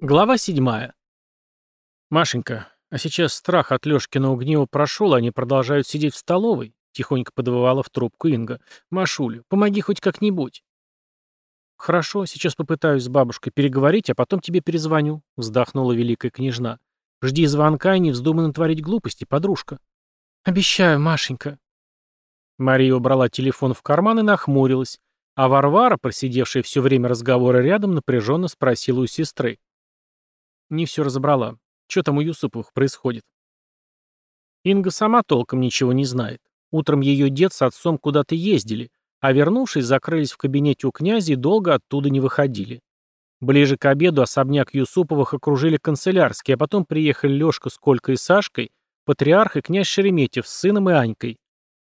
Глава седьмая. «Машенька, а сейчас страх от Лёшкиного гнева прошел, они продолжают сидеть в столовой», — тихонько подвывала в трубку Инга. «Машуля, помоги хоть как-нибудь». «Хорошо, сейчас попытаюсь с бабушкой переговорить, а потом тебе перезвоню», — вздохнула великая княжна. «Жди звонка и не вздумай натворить глупости, подружка». «Обещаю, Машенька». Мария убрала телефон в карман и нахмурилась, а Варвара, просидевшая все время разговора рядом, напряженно спросила у сестры. Не все разобрала. Что там у Юсуповых происходит? Инга сама толком ничего не знает. Утром ее дед с отцом куда-то ездили, а вернувшись, закрылись в кабинете у князя и долго оттуда не выходили. Ближе к обеду особняк Юсуповых окружили канцелярские, а потом приехали Лешка с Колькой и Сашкой, патриарх и князь Шереметьев с сыном и Анькой.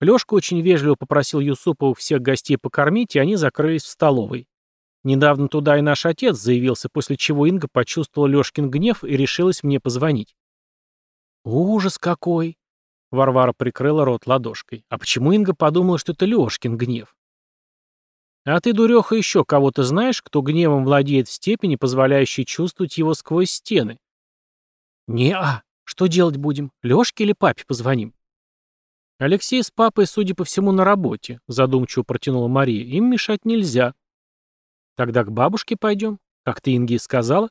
Лешка очень вежливо попросил Юсуповых всех гостей покормить, и они закрылись в столовой. Недавно туда и наш отец заявился, после чего Инга почувствовала Лёшкин гнев и решилась мне позвонить. «Ужас какой!» Варвара прикрыла рот ладошкой. «А почему Инга подумала, что это Лёшкин гнев?» «А ты, дуреха, еще кого-то знаешь, кто гневом владеет в степени, позволяющей чувствовать его сквозь стены?» «Не-а! Что делать будем? Лёшке или папе позвоним?» «Алексей с папой, судя по всему, на работе», — задумчиво протянула Мария. «Им мешать нельзя». Тогда к бабушке пойдем, как ты Инге сказала?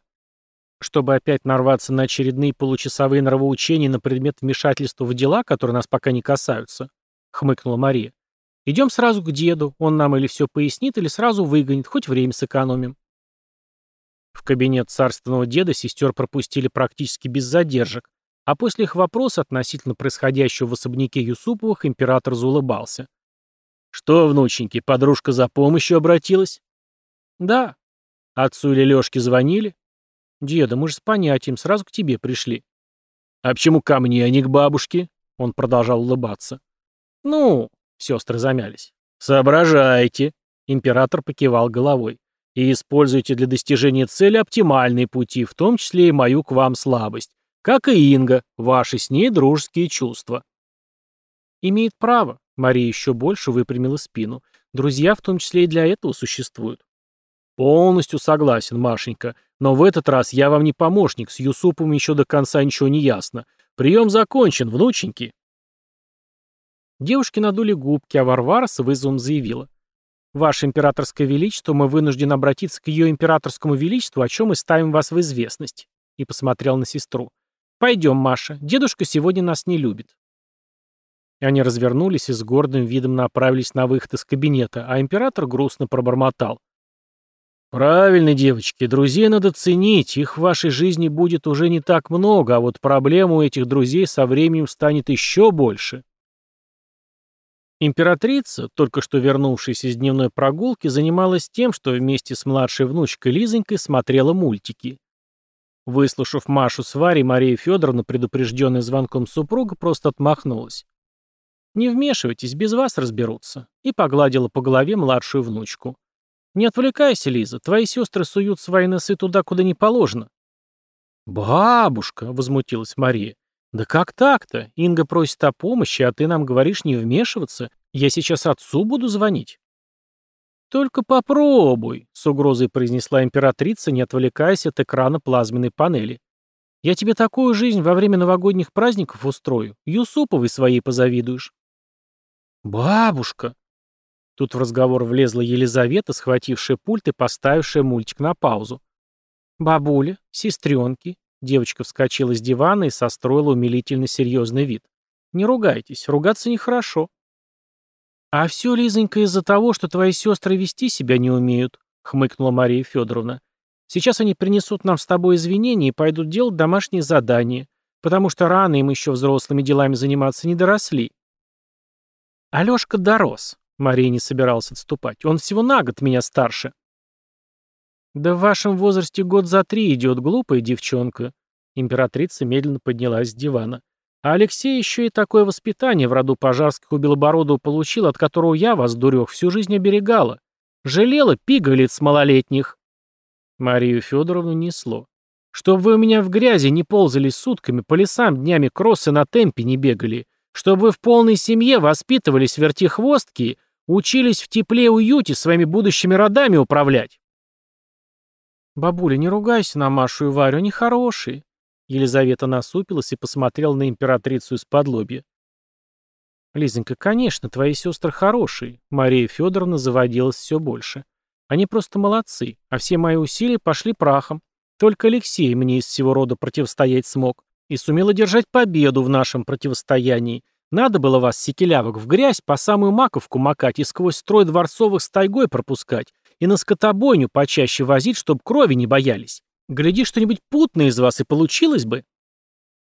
Чтобы опять нарваться на очередные получасовые нравоучения на предмет вмешательства в дела, которые нас пока не касаются, хмыкнула Мария. Идем сразу к деду, он нам или все пояснит, или сразу выгонит, хоть время сэкономим. В кабинет царственного деда сестер пропустили практически без задержек, а после их вопроса относительно происходящего в особняке Юсуповых император заулыбался. «Что, внученьки, подружка за помощью обратилась?» «Да». «Отцу или Лёшке звонили?» «Деда, мы же с понятием, сразу к тебе пришли». «А почему ко мне, а не к бабушке?» Он продолжал улыбаться. «Ну...» — сестры замялись. «Соображайте!» — император покивал головой. «И используйте для достижения цели оптимальные пути, в том числе и мою к вам слабость. Как и Инга, ваши с ней дружеские чувства». «Имеет право», — Мария еще больше выпрямила спину. «Друзья в том числе и для этого существуют». «Полностью согласен, Машенька. Но в этот раз я вам не помощник, с Юсупом еще до конца ничего не ясно. Прием закончен, внученьки». Девушки надули губки, а Варвара с вызовом заявила. «Ваше императорское величество, мы вынуждены обратиться к ее императорскому величеству, о чем мы ставим вас в известность». И посмотрел на сестру. «Пойдем, Маша. Дедушка сегодня нас не любит». Они развернулись и с гордым видом направились на выход из кабинета, а император грустно пробормотал. Правильно, девочки, друзей надо ценить, их в вашей жизни будет уже не так много, а вот проблем у этих друзей со временем станет еще больше. Императрица, только что вернувшаяся из дневной прогулки, занималась тем, что вместе с младшей внучкой Лизонькой смотрела мультики. Выслушав Машу с Варей, Мария Федоровна, предупрежденная звонком супруга, просто отмахнулась. «Не вмешивайтесь, без вас разберутся», и погладила по голове младшую внучку. «Не отвлекайся, Лиза, твои сестры суют свои носы туда, куда не положено». «Бабушка!» — возмутилась Мария. «Да как так-то? Инга просит о помощи, а ты нам говоришь не вмешиваться. Я сейчас отцу буду звонить». «Только попробуй», — с угрозой произнесла императрица, не отвлекаясь от экрана плазменной панели. «Я тебе такую жизнь во время новогодних праздников устрою. Юсуповой своей позавидуешь». «Бабушка!» Тут в разговор влезла Елизавета, схватившая пульт и поставившая мультик на паузу. «Бабуля, сестренки». Девочка вскочила с дивана и состроила умилительно серьезный вид. «Не ругайтесь, ругаться нехорошо». «А все, Лизонька, из-за того, что твои сестры вести себя не умеют», — хмыкнула Мария Федоровна. «Сейчас они принесут нам с тобой извинения и пойдут делать домашние задания, потому что рано им еще взрослыми делами заниматься не доросли». Алешка дорос. Мария не собиралась отступать. «Он всего на год меня старше». «Да в вашем возрасте год за три идет, глупая девчонка». Императрица медленно поднялась с дивана. «А Алексей еще и такое воспитание в роду пожарских у Белобородова получил, от которого я вас, дурех, всю жизнь оберегала. Жалела пигалиц малолетних». Марию Федоровну несло. «Чтоб вы у меня в грязи не ползали сутками, по лесам днями кроссы на темпе не бегали, чтобы вы в полной семье воспитывались вертихвостки Учились в тепле и уюте своими будущими родами управлять. Бабуля, не ругайся на Машу и Варю, они хорошие. Елизавета насупилась и посмотрела на императрицу из-под лобья. Лизонька, конечно, твои сестры хорошие. Мария Федоровна заводилась все больше. Они просто молодцы, а все мои усилия пошли прахом. Только Алексей мне из всего рода противостоять смог и сумел одержать победу в нашем противостоянии. Надо было вас, секелявок, в грязь по самую маковку макать и сквозь строй дворцовых с тайгой пропускать, и на скотобойню почаще возить, чтоб крови не боялись. Гляди, что-нибудь путное из вас и получилось бы.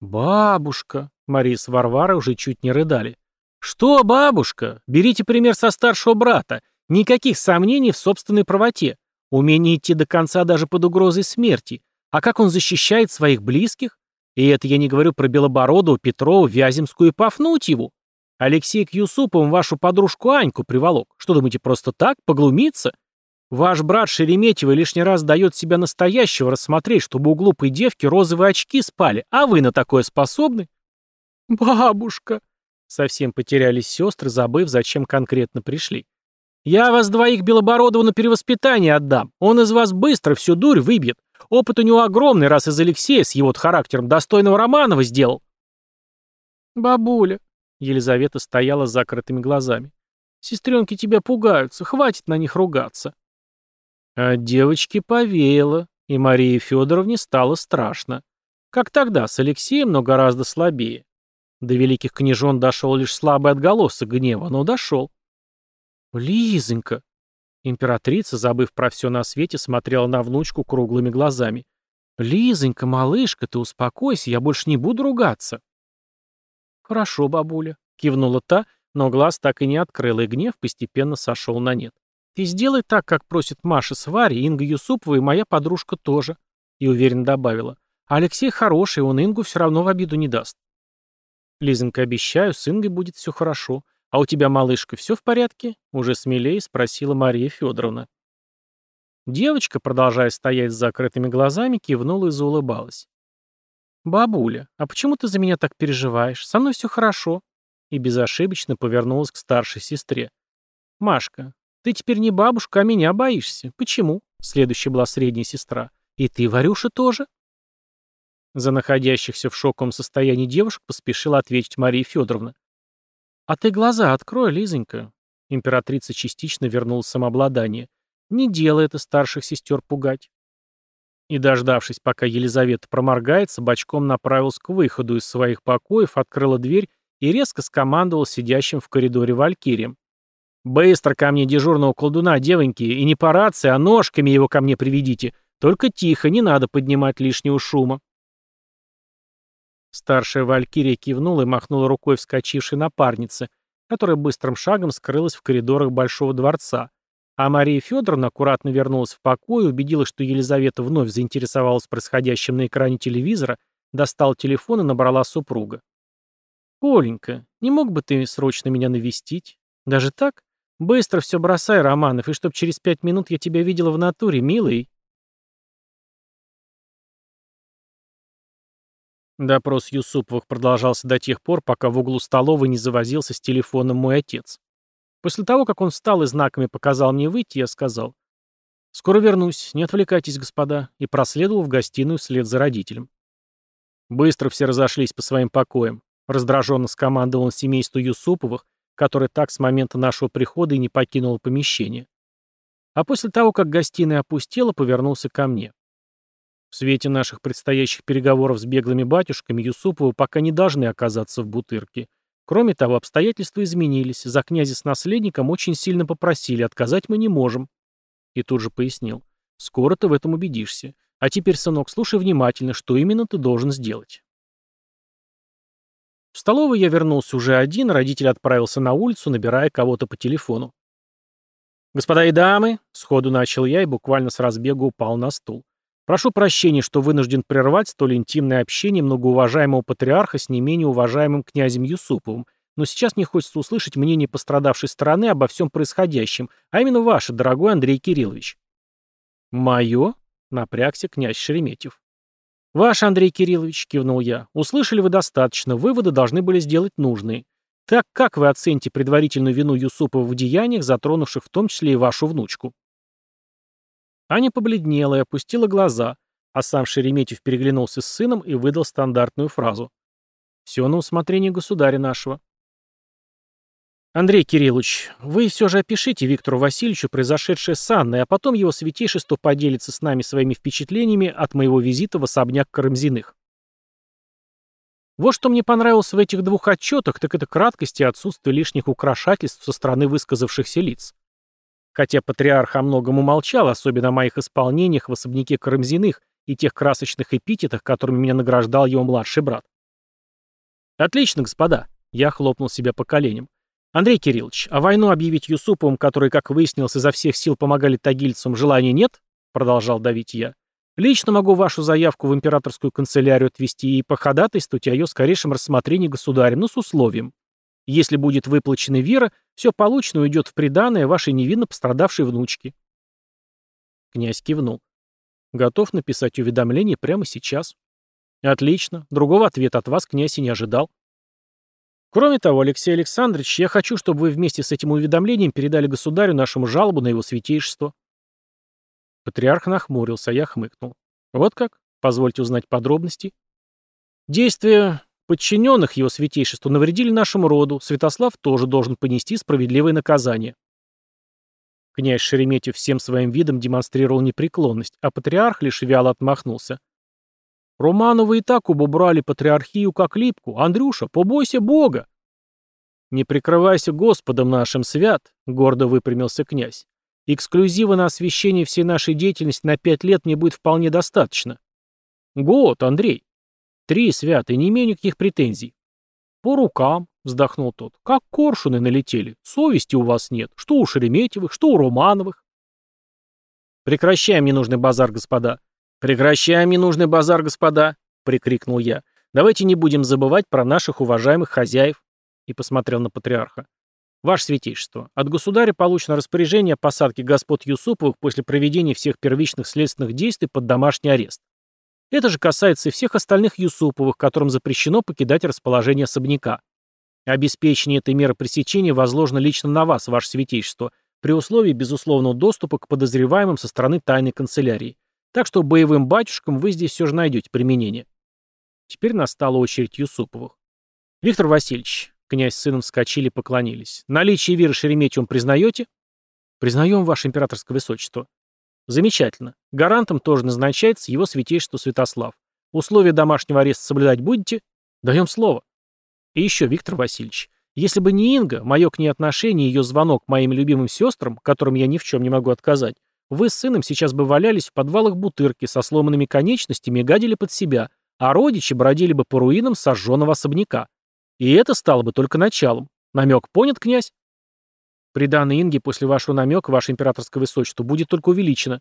Бабушка, Мария с Варварой уже чуть не рыдали. Что, бабушка? Берите пример со старшего брата. Никаких сомнений в собственной правоте. Умение идти до конца даже под угрозой смерти. А как он защищает своих близких? И это я не говорю про Белобородову, Петрова, Вяземскую и Пафнутьеву. Алексей к Юсуповым вашу подружку Аньку приволок. Что думаете, просто так, поглумиться? Ваш брат Шереметьева лишний раз дает себя настоящего рассмотреть, чтобы у глупой девки розовые очки спали, а вы на такое способны? Бабушка! Совсем потерялись сестры, забыв, зачем конкретно пришли. Я вас двоих Белобородова на перевоспитание отдам. Он из вас быстро всю дурь выбьет. Опыт у него огромный, раз из Алексея с его характером достойного Романова сделал. Бабуля. Елизавета стояла с закрытыми глазами. Сестренки тебя пугаются, хватит на них ругаться. А девочке повеяло, и Марии Федоровне стало страшно. Как тогда, с Алексеем, но гораздо слабее. До великих княжон дошел лишь слабый отголосок гнева, но дошел. «Лизонька!» Императрица, забыв про все на свете, смотрела на внучку круглыми глазами. «Лизонька, малышка, ты успокойся, я больше не буду ругаться». «Хорошо, бабуля», — кивнула та, но глаз так и не открыла, и гнев постепенно сошел на нет. «Ты сделай так, как просит Маша с Варей, Инга Юсупова и моя подружка тоже», и уверенно добавила. «А Алексей хороший, он Ингу все равно в обиду не даст». «Лизонька, обещаю, с Ингой будет все хорошо. А у тебя, малышка, все в порядке?» Уже смелее спросила Мария Федоровна. Девочка, продолжая стоять с закрытыми глазами, кивнула и заулыбалась. «Бабуля, а почему ты за меня так переживаешь? Со мной все хорошо». И безошибочно повернулась к старшей сестре. «Машка, «Ты теперь не бабушка, а меня боишься. Почему?» Следующая была средняя сестра. «И ты, Варюша, тоже?» За находящихся в шоковом состоянии девушек поспешила ответить Мария Федоровна. «А ты глаза открой, Лизонька». Императрица частично вернула самообладание. «Не делай это старших сестер пугать». И, дождавшись, пока Елизавета проморгается, бочком направился к выходу из своих покоев, открыла дверь и резко скомандовал сидящим в коридоре валькирием. «Быстро ко мне дежурного колдуна, девоньки, и не по рации, а ножками его ко мне приведите. Только тихо, не надо поднимать лишнего шума». Старшая валькирия кивнула и махнула рукой вскочившей напарнице, которая быстрым шагом скрылась в коридорах Большого дворца, а Мария Федоровна аккуратно вернулась в покой убедилась, что Елизавета вновь заинтересовалась происходящим на экране телевизора, достала телефон и набрала супруга. «Оленька, не мог бы ты срочно меня навестить? Даже так? Быстро все бросай, Романов, и чтоб через пять минут я тебя видела в натуре, милый. Допрос Юсуповых продолжался до тех пор, пока в углу столовой не завозился с телефоном мой отец. После того, как он встал и знаками показал мне выйти, я сказал «Скоро вернусь, не отвлекайтесь, господа», и проследовал в гостиную вслед за родителем. Быстро все разошлись по своим покоям. Раздраженно скомандовал он семейству Юсуповых, который так с момента нашего прихода и не покинул помещение. А после того, как гостиная опустела, повернулся ко мне. В свете наших предстоящих переговоров с беглыми батюшками Юсуповы пока не должны оказаться в бутырке. Кроме того, обстоятельства изменились. За князя с наследником очень сильно попросили, отказать мы не можем. И тут же пояснил. Скоро ты в этом убедишься. А теперь, сынок, слушай внимательно, что именно ты должен сделать. В столовой я вернулся уже один, родитель отправился на улицу, набирая кого-то по телефону. «Господа и дамы», — сходу начал я и буквально с разбега упал на стул. «Прошу прощения, что вынужден прервать столь интимное общение многоуважаемого патриарха с не менее уважаемым князем Юсуповым, но сейчас мне хочется услышать мнение пострадавшей стороны обо всем происходящем, а именно ваше, дорогой Андрей Кириллович». «Мое?» — напрягся князь Шереметьев. «Ваш, Андрей Кириллович», — кивнул я, — «услышали вы достаточно, выводы должны были сделать нужные. Так как вы оцените предварительную вину Юсупова в деяниях, затронувших в том числе и вашу внучку?» Аня побледнела и опустила глаза, а сам Шереметьев переглянулся с сыном и выдал стандартную фразу. «Все на усмотрение государя нашего». «Андрей Кириллович, вы все же опишите Виктору Васильевичу произошедшее с Анной, а потом его святейшество поделится с нами своими впечатлениями от моего визита в особняк Карамзиных». Вот что мне понравилось в этих двух отчетах, так это краткость и отсутствие лишних украшательств со стороны высказавшихся лиц. Хотя патриарх о многом умолчал, особенно о моих исполнениях в особняке Карамзиных и тех красочных эпитетах, которыми меня награждал его младший брат. «Отлично, господа», — я хлопнул себя по коленям. «Андрей Кириллович, а войну объявить Юсуповым, которые, как выяснилось, изо всех сил помогали тагильцам, желания нет?» — продолжал давить я. «Лично могу вашу заявку в императорскую канцелярию отвести и походатайствовать о ее скорейшем рассмотрении государем, но с условием. Если будет выплачена вера, все полученное уйдет в приданое вашей невинно пострадавшей внучке». Князь кивнул. «Готов написать уведомление прямо сейчас». «Отлично. Другого ответа от вас князь и не ожидал». Кроме того, Алексей Александрович, я хочу, чтобы вы вместе с этим уведомлением передали государю нашему жалобу на его святейшество. Патриарх нахмурился, а я хмыкнул. Вот как? Позвольте узнать подробности. Действия подчиненных его святейшеству навредили нашему роду. Святослав тоже должен понести справедливое наказание. Князь Шереметьев всем своим видом демонстрировал непреклонность, а патриарх лишь вяло отмахнулся. Романовы и так убрали патриархию как липку. Андрюша, побойся Бога!» «Не прикрывайся Господом нашим, свят!» — гордо выпрямился князь. «Эксклюзива на освещение всей нашей деятельности на пять лет мне будет вполне достаточно». «Год, Андрей!» «Три, свят, и не имею никаких претензий». «По рукам», — вздохнул тот, — «как коршуны налетели. Совести у вас нет. Что у Шереметьевых, что у Романовых». «Прекращаем ненужный базар, господа», «Прекращаем ненужный базар, господа!» — прикрикнул я. «Давайте не будем забывать про наших уважаемых хозяев!» И посмотрел на патриарха. «Ваше святейшество, от государя получено распоряжение о посадке господ Юсуповых после проведения всех первичных следственных действий под домашний арест. Это же касается и всех остальных Юсуповых, которым запрещено покидать расположение особняка. Обеспечение этой меры пресечения возложено лично на вас, ваше святейшество, при условии безусловного доступа к подозреваемым со стороны тайной канцелярии. Так что боевым батюшкам вы здесь все же найдете применение. Теперь настала очередь Юсуповых. Виктор Васильевич, князь с сыном вскочили и поклонились. Наличие Веры Шереметьевым признаете? Признаем, ваше императорское высочество. Замечательно. Гарантом тоже назначается его святейшество Святослав. Условия домашнего ареста соблюдать будете? Даем слово. И еще, Виктор Васильевич, если бы не Инга, мое к ней отношение и ее звонок моим любимым сестрам, которым я ни в чем не могу отказать, вы с сыном сейчас бы валялись в подвалах бутырки со сломанными конечностями и гадили под себя, а родичи бродили бы по руинам сожженного особняка. И это стало бы только началом. Намек понят, князь? Приданное Инге после вашего намека, ваше императорское высочество, будет только увеличено.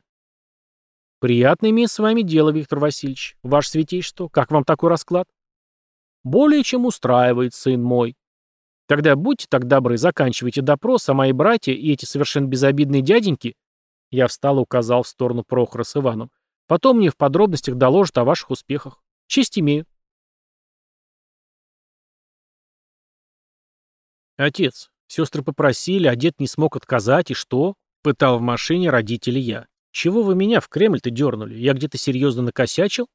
Приятно иметь с вами дело, Виктор Васильевич. Ваше святейшество, как вам такой расклад? Более чем устраивает, сын мой. Тогда будьте так добры, заканчивайте допрос, а мои братья и эти совершенно безобидные дяденьки я встал и указал в сторону Прохора с Иваном. Потом мне в подробностях доложат о ваших успехах. Честь имею. Отец, сестры попросили, а дед не смог отказать, и что? Пытал в машине родители я. Чего вы меня в Кремль-то дернули? Я где-то серьезно накосячил?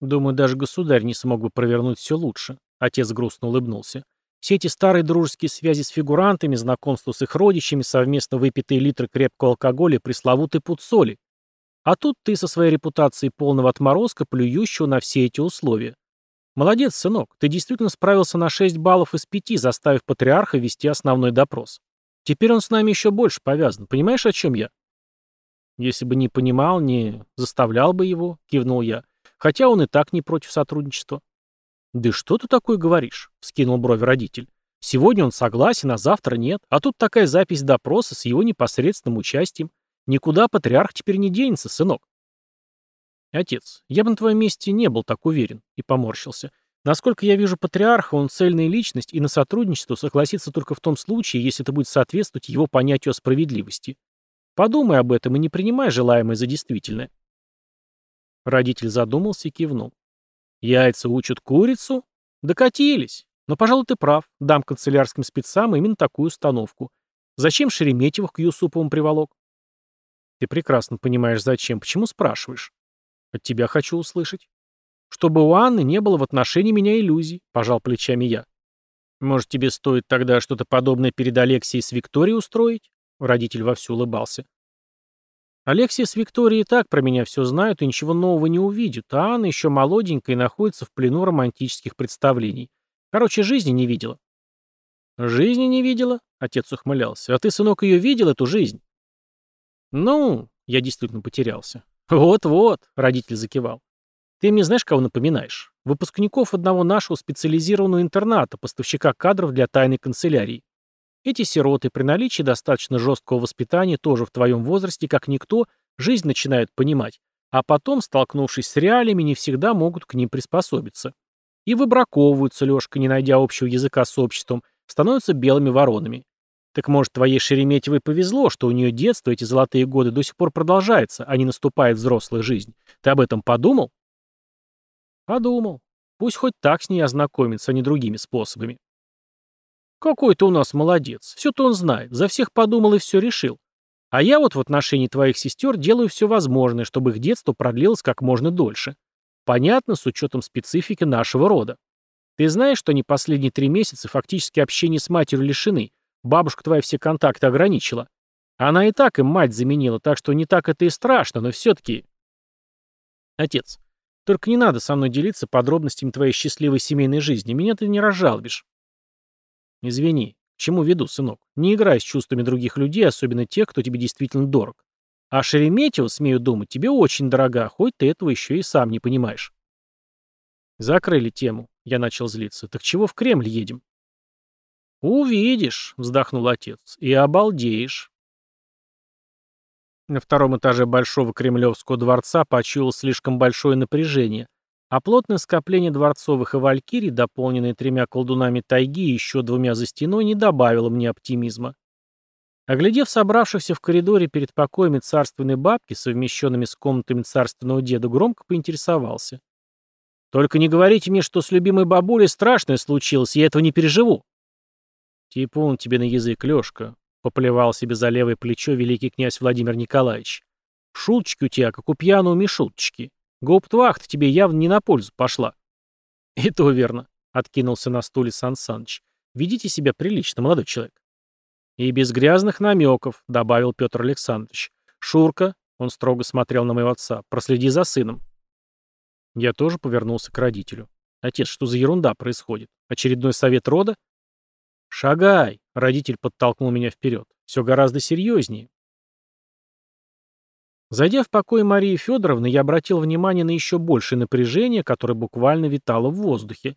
Думаю, даже государь не смог бы провернуть все лучше. Отец грустно улыбнулся. Все эти старые дружеские связи с фигурантами, знакомство с их родичами, совместно выпитые литры крепкого алкоголя пресловутый пуд соли. А тут ты со своей репутацией полного отморозка, плюющего на все эти условия. Молодец, сынок, ты действительно справился на 6 баллов из 5, заставив патриарха вести основной допрос. Теперь он с нами еще больше повязан. Понимаешь, о чем я? Если бы не понимал, не заставлял бы его, кивнул я. Хотя он и так не против сотрудничества. «Да что ты такое говоришь?» — вскинул брови родитель. «Сегодня он согласен, а завтра нет. А тут такая запись допроса с его непосредственным участием. Никуда патриарх теперь не денется, сынок». «Отец, я бы на твоем месте не был так уверен», — и поморщился. «Насколько я вижу патриарха, он цельная личность и на сотрудничество согласится только в том случае, если это будет соответствовать его понятию о справедливости. Подумай об этом и не принимай желаемое за действительное». Родитель задумался и кивнул. Яйца учат курицу? Докатились. Но, пожалуй, ты прав. Дам канцелярским спецам именно такую установку. Зачем Шереметьевых к Юсуповым приволок? Ты прекрасно понимаешь, зачем. Почему спрашиваешь? От тебя хочу услышать. Чтобы у Анны не было в отношении меня иллюзий, пожал плечами я. Может, тебе стоит тогда что-то подобное перед Алексией с Викторией устроить? Родитель вовсю улыбался. Алексия с Викторией и так про меня все знают и ничего нового не увидят, а Анна еще молоденькая и находится в плену романтических представлений. Короче, жизни не видела. «Жизни не видела?» — отец ухмылялся. «А ты, сынок, ее видел, эту жизнь?» «Ну...» — я действительно потерялся. «Вот-вот», — родитель закивал. «Ты мне знаешь, кого напоминаешь? Выпускников одного нашего специализированного интерната, поставщика кадров для тайной канцелярии. Эти сироты при наличии достаточно жесткого воспитания тоже в твоем возрасте, как никто, жизнь начинают понимать, а потом, столкнувшись с реалиями, не всегда могут к ним приспособиться. И выбраковываются, Лешка, не найдя общего языка с обществом, становятся белыми воронами. Так может, твоей Шереметьевой повезло, что у нее детство, эти золотые годы до сих пор продолжается, а не наступает взрослая жизнь. Ты об этом подумал? Подумал. Пусть хоть так с ней ознакомится, а не другими способами. Какой ты у нас молодец. Все-то он знает. За всех подумал и все решил. А я вот в отношении твоих сестер делаю все возможное, чтобы их детство продлилось как можно дольше. Понятно, с учетом специфики нашего рода. Ты знаешь, что они последние три месяца фактически общения с матерью лишены. Бабушка твоя все контакты ограничила. Она и так им мать заменила, так что не так это и страшно, но все-таки... Отец, только не надо со мной делиться подробностями твоей счастливой семейной жизни. Меня ты не разжалобишь. Извини, чему веду, сынок? Не играй с чувствами других людей, особенно тех, кто тебе действительно дорог. А Шереметьево, смею думать, тебе очень дорога, хоть ты этого еще и сам не понимаешь. Закрыли тему. Я начал злиться. Так чего в Кремль едем? Увидишь, вздохнул отец, и обалдеешь. На втором этаже Большого Кремлевского дворца почуял слишком большое напряжение, а плотное скопление дворцовых и валькирий, дополненное тремя колдунами тайги и еще двумя за стеной, не добавило мне оптимизма. Оглядев собравшихся в коридоре перед покоями царственной бабки, совмещенными с комнатами царственного деда, громко поинтересовался. «Только не говорите мне, что с любимой бабулей страшное случилось, я этого не переживу». «Типун тебе на язык, Лешка», — поплевал себе за левое плечо великий князь Владимир Николаевич. «Шуточки у тебя, как у пьяного мишуточки. Гауптвахта тебе явно не на пользу пошла. И то верно, откинулся на стуле Сан Саныч. Ведите себя прилично, молодой человек. И без грязных намеков, добавил Петр Александрович. Шурка, он строго смотрел на моего отца, проследи за сыном. Я тоже повернулся к родителю. Отец, что за ерунда происходит? Очередной совет рода? Шагай, родитель подтолкнул меня вперед. Все гораздо серьезнее. Зайдя в покой Марии Федоровны, я обратил внимание на еще большее напряжение, которое буквально витало в воздухе.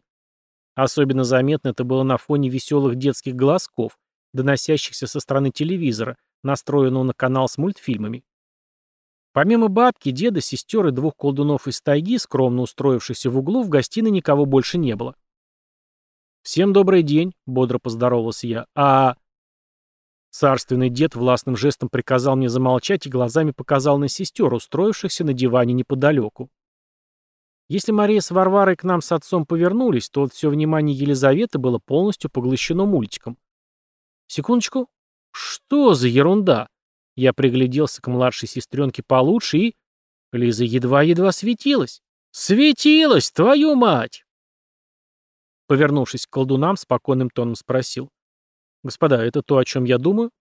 Особенно заметно это было на фоне веселых детских глазков, доносящихся со стороны телевизора, настроенного на канал с мультфильмами. Помимо бабки, деда, сестер и двух колдунов из тайги, скромно устроившихся в углу, в гостиной никого больше не было. «Всем добрый день», — бодро поздоровался я. «А...» Царственный дед властным жестом приказал мне замолчать и глазами показал на сестер, устроившихся на диване неподалеку. Если Мария с Варварой к нам с отцом повернулись, то все внимание Елизаветы было полностью поглощено мультиком. Секундочку. Что за ерунда? Я пригляделся к младшей сестренке получше и... Лиза едва-едва светилась. Светилась, твою мать! Повернувшись к колдунам, спокойным тоном спросил. «Господа, это то, о чем я думаю?»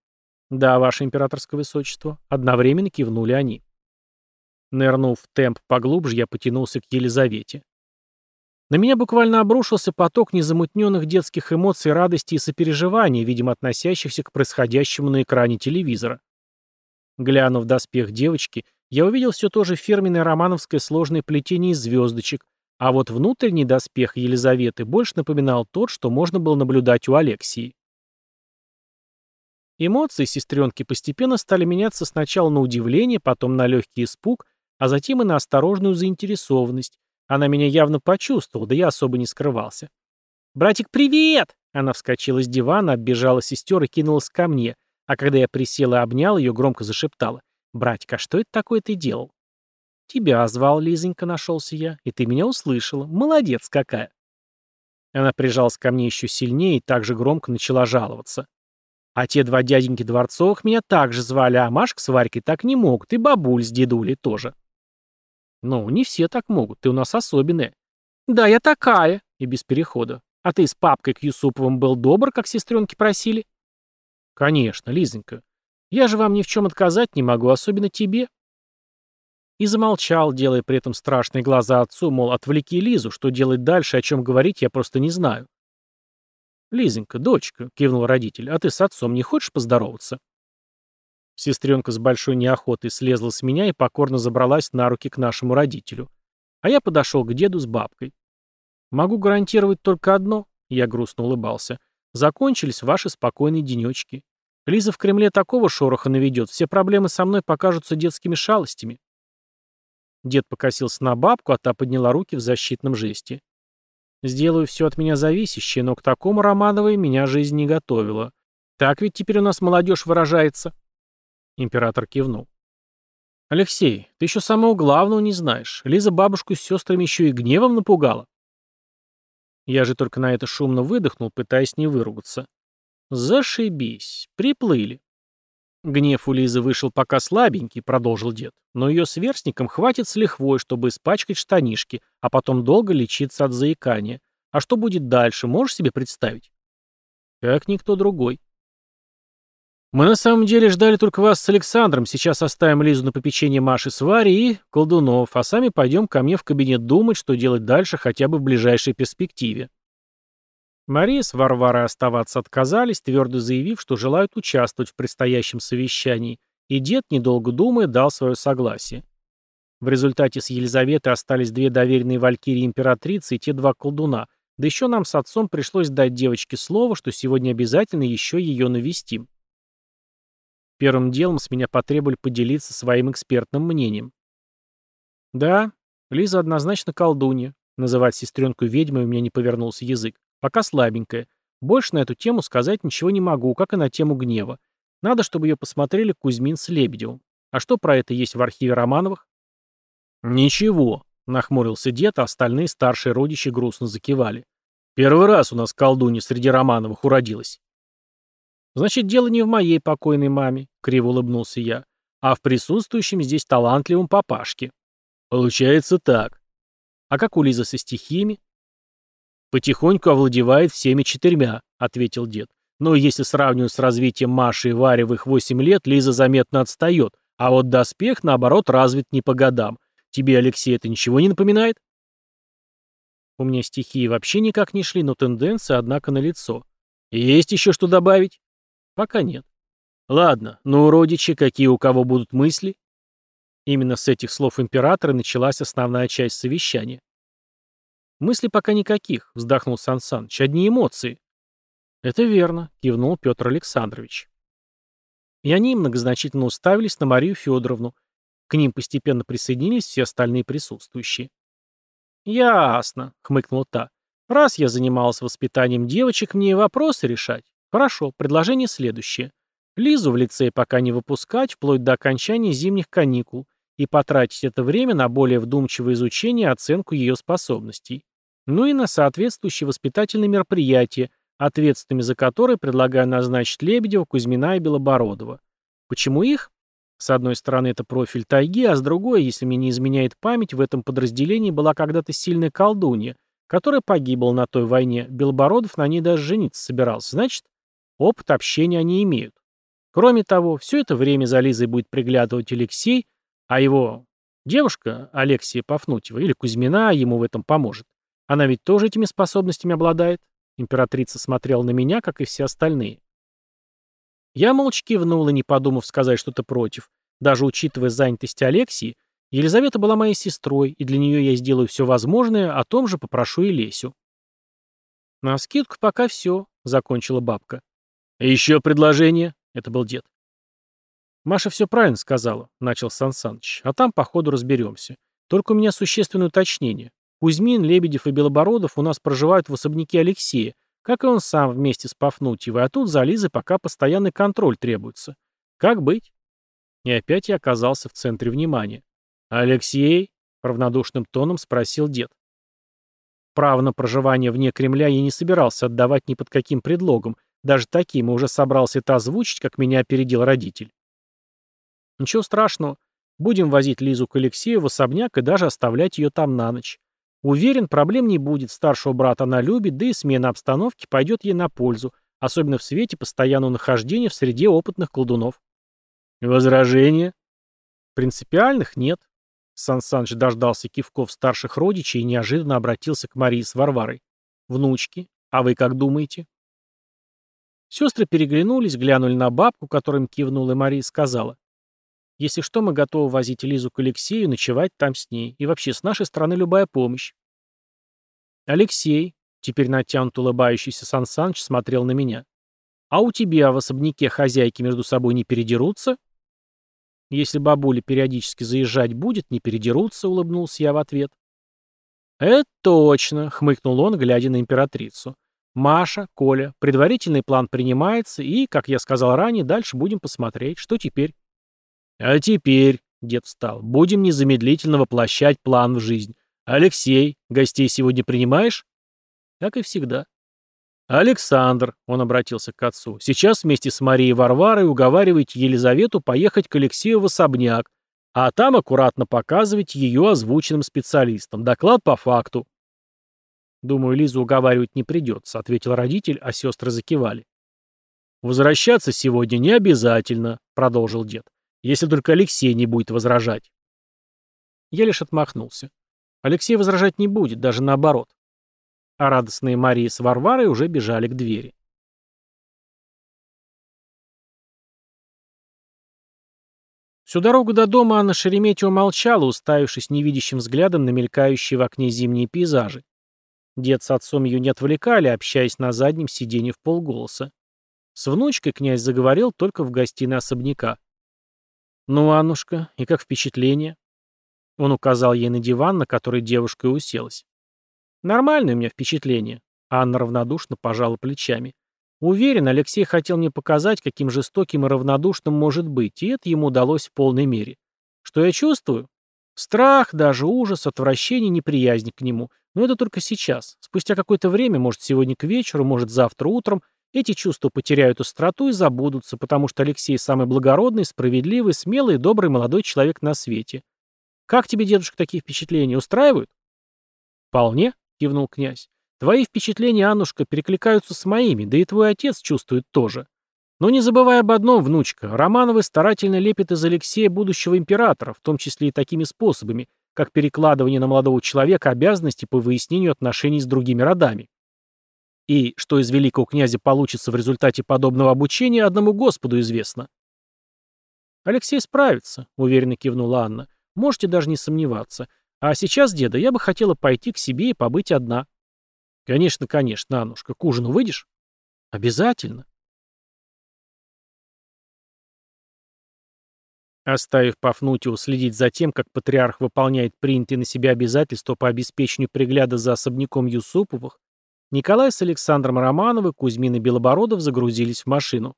«Да, ваше императорское высочество». Одновременно кивнули они. Нырнув в темп поглубже, я потянулся к Елизавете. На меня буквально обрушился поток незамутненных детских эмоций радости и сопереживания, видимо, относящихся к происходящему на экране телевизора. Глянув доспех девочки, я увидел все то же фирменное романовское сложное плетение из звездочек, а вот внутренний доспех Елизаветы больше напоминал тот, что можно было наблюдать у Алексии. Эмоции сестренки постепенно стали меняться сначала на удивление, потом на легкий испуг, а затем и на осторожную заинтересованность. Она меня явно почувствовала, да я особо не скрывался. «Братик, привет!» Она вскочила с дивана, оббежала сестер и кинулась ко мне, а когда я присел и обнял ее, громко зашептала. «Братик, а что это такое ты делал?» «Тебя звал, Лизонька, нашелся я, и ты меня услышала. Молодец какая!» Она прижалась ко мне еще сильнее и также громко начала жаловаться. А те два дяденьки Дворцовых меня также звали, а Машка с Варькой так не могут, и бабуль с дедулей тоже. Ну, не все так могут, ты у нас особенная. Да, я такая, и без перехода. А ты с папкой к Юсуповым был добр, как сестренки просили? Конечно, Лизонька. Я же вам ни в чем отказать не могу, особенно тебе. И замолчал, делая при этом страшные глаза отцу, мол, отвлеки Лизу, что делать дальше, о чем говорить, я просто не знаю. «Лизонька, дочка», — кивнул родитель, — «а ты с отцом не хочешь поздороваться?» Сестренка с большой неохотой слезла с меня и покорно забралась на руки к нашему родителю. А я подошел к деду с бабкой. «Могу гарантировать только одно», — я грустно улыбался. «Закончились ваши спокойные денечки. Лиза в Кремле такого шороха наведет, все проблемы со мной покажутся детскими шалостями». Дед покосился на бабку, а та подняла руки в защитном жесте. «Сделаю все от меня зависящее, но к такому Романовой меня жизнь не готовила. Так ведь теперь у нас молодежь выражается». Император кивнул. «Алексей, ты еще самого главного не знаешь. Лиза бабушку с сестрами еще и гневом напугала». Я же только на это шумно выдохнул, пытаясь не выругаться. «Зашибись. Приплыли». Гнев у Лизы вышел пока слабенький, продолжил дед, но ее сверстникам хватит с лихвой, чтобы испачкать штанишки, а потом долго лечиться от заикания. А что будет дальше, можешь себе представить? Как никто другой. Мы на самом деле ждали только вас с Александром, сейчас оставим Лизу на попечение Маши с Варей и колдунов, а сами пойдем ко мне в кабинет думать, что делать дальше хотя бы в ближайшей перспективе. Мария с Варварой оставаться отказались, твердо заявив, что желают участвовать в предстоящем совещании, и дед, недолго думая, дал свое согласие. В результате с Елизаветой остались две доверенные валькирии императрицы и те два колдуна, да еще нам с отцом пришлось дать девочке слово, что сегодня обязательно еще ее навестим. Первым делом с меня потребовали поделиться своим экспертным мнением. Да, Лиза однозначно колдунья. Называть сестренку ведьмой у меня не повернулся язык. Пока слабенькая. Больше на эту тему сказать ничего не могу, как и на тему гнева. Надо, чтобы ее посмотрели Кузьмин с Лебедевым. А что про это есть в архиве Романовых? Ничего, нахмурился дед, а остальные старшие родичи грустно закивали. Первый раз у нас колдунья среди Романовых уродилась. Значит, дело не в моей покойной маме, криво улыбнулся я, а в присутствующем здесь талантливом папашке. Получается так. А как у Лизы со стихиями? «Потихоньку овладевает всеми четырьмя», — ответил дед. «Но если сравнивать с развитием Маши и Вари в их восемь лет, Лиза заметно отстает, а вот доспех, наоборот, развит не по годам. Тебе, Алексей, это ничего не напоминает?» У меня стихии вообще никак не шли, но тенденция, однако, налицо. «Есть еще что добавить?» «Пока нет». «Ладно, ну, родичи, какие у кого будут мысли?» Именно с этих слов императора началась основная часть совещания. «Мыслей пока никаких», — вздохнул Сан Саныч, — «одни эмоции». «Это верно», — кивнул Петр Александрович. И они многозначительно уставились на Марию Федоровну. К ним постепенно присоединились все остальные присутствующие. «Ясно», — хмыкнул та. «Раз я занималась воспитанием девочек, мне и вопросы решать. Хорошо, предложение следующее. Лизу в лицей пока не выпускать, вплоть до окончания зимних каникул, и потратить это время на более вдумчивое изучение и оценку ее способностей ну и на соответствующие воспитательные мероприятия, ответственными за которые предлагаю назначить Лебедева, Кузьмина и Белобородова. Почему их? С одной стороны, это профиль тайги, а с другой, если мне не изменяет память, в этом подразделении была когда-то сильная колдунья, которая погибла на той войне. Белобородов на ней даже жениться собирался. Значит, опыт общения они имеют. Кроме того, все это время за Лизой будет приглядывать Алексей, а его девушка, Алексия Пафнутьева или Кузьмина, ему в этом поможет. Она ведь тоже этими способностями обладает. Императрица смотрела на меня, как и все остальные. Я молча и, не подумав сказать что-то против. Даже учитывая занятость Алексии, Елизавета была моей сестрой, и для нее я сделаю все возможное, о том же попрошу и Лесю. «На скидку пока все», — закончила бабка. «Еще предложение?» — это был дед. «Маша все правильно сказала», — начал Сан Саныч, «а там по ходу разберемся. Только у меня существенное уточнение. Кузьмин, Лебедев и Белобородов у нас проживают в особняке Алексея, как и он сам вместе с Пафнутьевой, а тут за Лизой пока постоянный контроль требуется. Как быть? И опять я оказался в центре внимания. «Алексей?» — равнодушным тоном спросил дед. Право на проживание вне Кремля я не собирался отдавать ни под каким предлогом, Даже таким и уже собрался это озвучить, как меня опередил родитель. Ничего страшного. Будем возить Лизу к Алексею в особняк и даже оставлять ее там на ночь. Уверен, проблем не будет, старшего брата она любит, да и смена обстановки пойдет ей на пользу, особенно в свете постоянного нахождения в среде опытных колдунов. Возражения? Принципиальных нет. Сан Саныч дождался кивков старших родичей и неожиданно обратился к Марии с Варварой. «Внучки, а вы как думаете?» Сестры переглянулись, глянули на бабку, которым кивнула, и Мария сказала. Если что, мы готовы возить Лизу к Алексею, ночевать там с ней. И вообще, с нашей стороны любая помощь. Алексей, теперь натянут улыбающийся Сан Саныч, смотрел на меня. А у тебя в особняке хозяйки между собой не передерутся? Если бабуля периодически заезжать будет, не передерутся, улыбнулся я в ответ. «Это точно», — хмыкнул он, глядя на императрицу. «Маша, Коля, предварительный план принимается, и, как я сказал ранее, дальше будем посмотреть, что теперь». «А теперь», — дед встал, — «будем незамедлительно воплощать план в жизнь. Алексей, гостей сегодня принимаешь?» «Как и всегда». «Александр», — он обратился к отцу, — «сейчас вместе с Марией Варварой уговаривайте Елизавету поехать к Алексею в особняк, а там аккуратно показывать ее озвученным специалистам. Доклад по факту». «Думаю, Лизу уговаривать не придется», — ответил родитель, а сестры закивали. «Возвращаться сегодня не обязательно», — продолжил дед. Если только Алексей не будет возражать. Я лишь отмахнулся. Алексей возражать не будет, даже наоборот. А радостные Мария с Варварой уже бежали к двери. Всю дорогу до дома Анна Шереметьева молчала, уставившись невидящим взглядом на мелькающие в окне зимние пейзажи. Дед с отцом ее не отвлекали, общаясь на заднем сиденье в полголоса. С внучкой князь заговорил только в гостиной особняка. «Ну, Аннушка, и как впечатление?» Он указал ей на диван, на который девушка и уселась. «Нормальное у меня впечатление», — Анна равнодушно пожала плечами. «Уверен, Алексей хотел мне показать, каким жестоким и равнодушным может быть, и это ему удалось в полной мере. Что я чувствую? Страх, даже ужас, отвращение, неприязнь к нему. Но это только сейчас. Спустя какое-то время, может, сегодня к вечеру, может, завтра утром, эти чувства потеряют остроту и забудутся, потому что Алексей самый благородный, справедливый, смелый и добрый молодой человек на свете. Как тебе, дедушка, такие впечатления устраивают? Вполне, кивнул князь. Твои впечатления, Аннушка, перекликаются с моими, да и твой отец чувствует тоже. Но не забывай об одном, внучка, Романовы старательно лепят из Алексея будущего императора, в том числе и такими способами, как перекладывание на молодого человека обязанностей по выяснению отношений с другими родами. И что из великого князя получится в результате подобного обучения, одному Господу известно. «Алексей справится», — уверенно кивнула Анна. «Можете даже не сомневаться. А сейчас, деда, я бы хотела пойти к себе и побыть одна». «Конечно, конечно, Аннушка. К ужину выйдешь?» «Обязательно». Оставив Пафнутию следить за тем, как патриарх выполняет принятые на себя обязательства по обеспечению пригляда за особняком Юсуповых, Николай с Александром Романовы, Кузьмин и Белобородов загрузились в машину.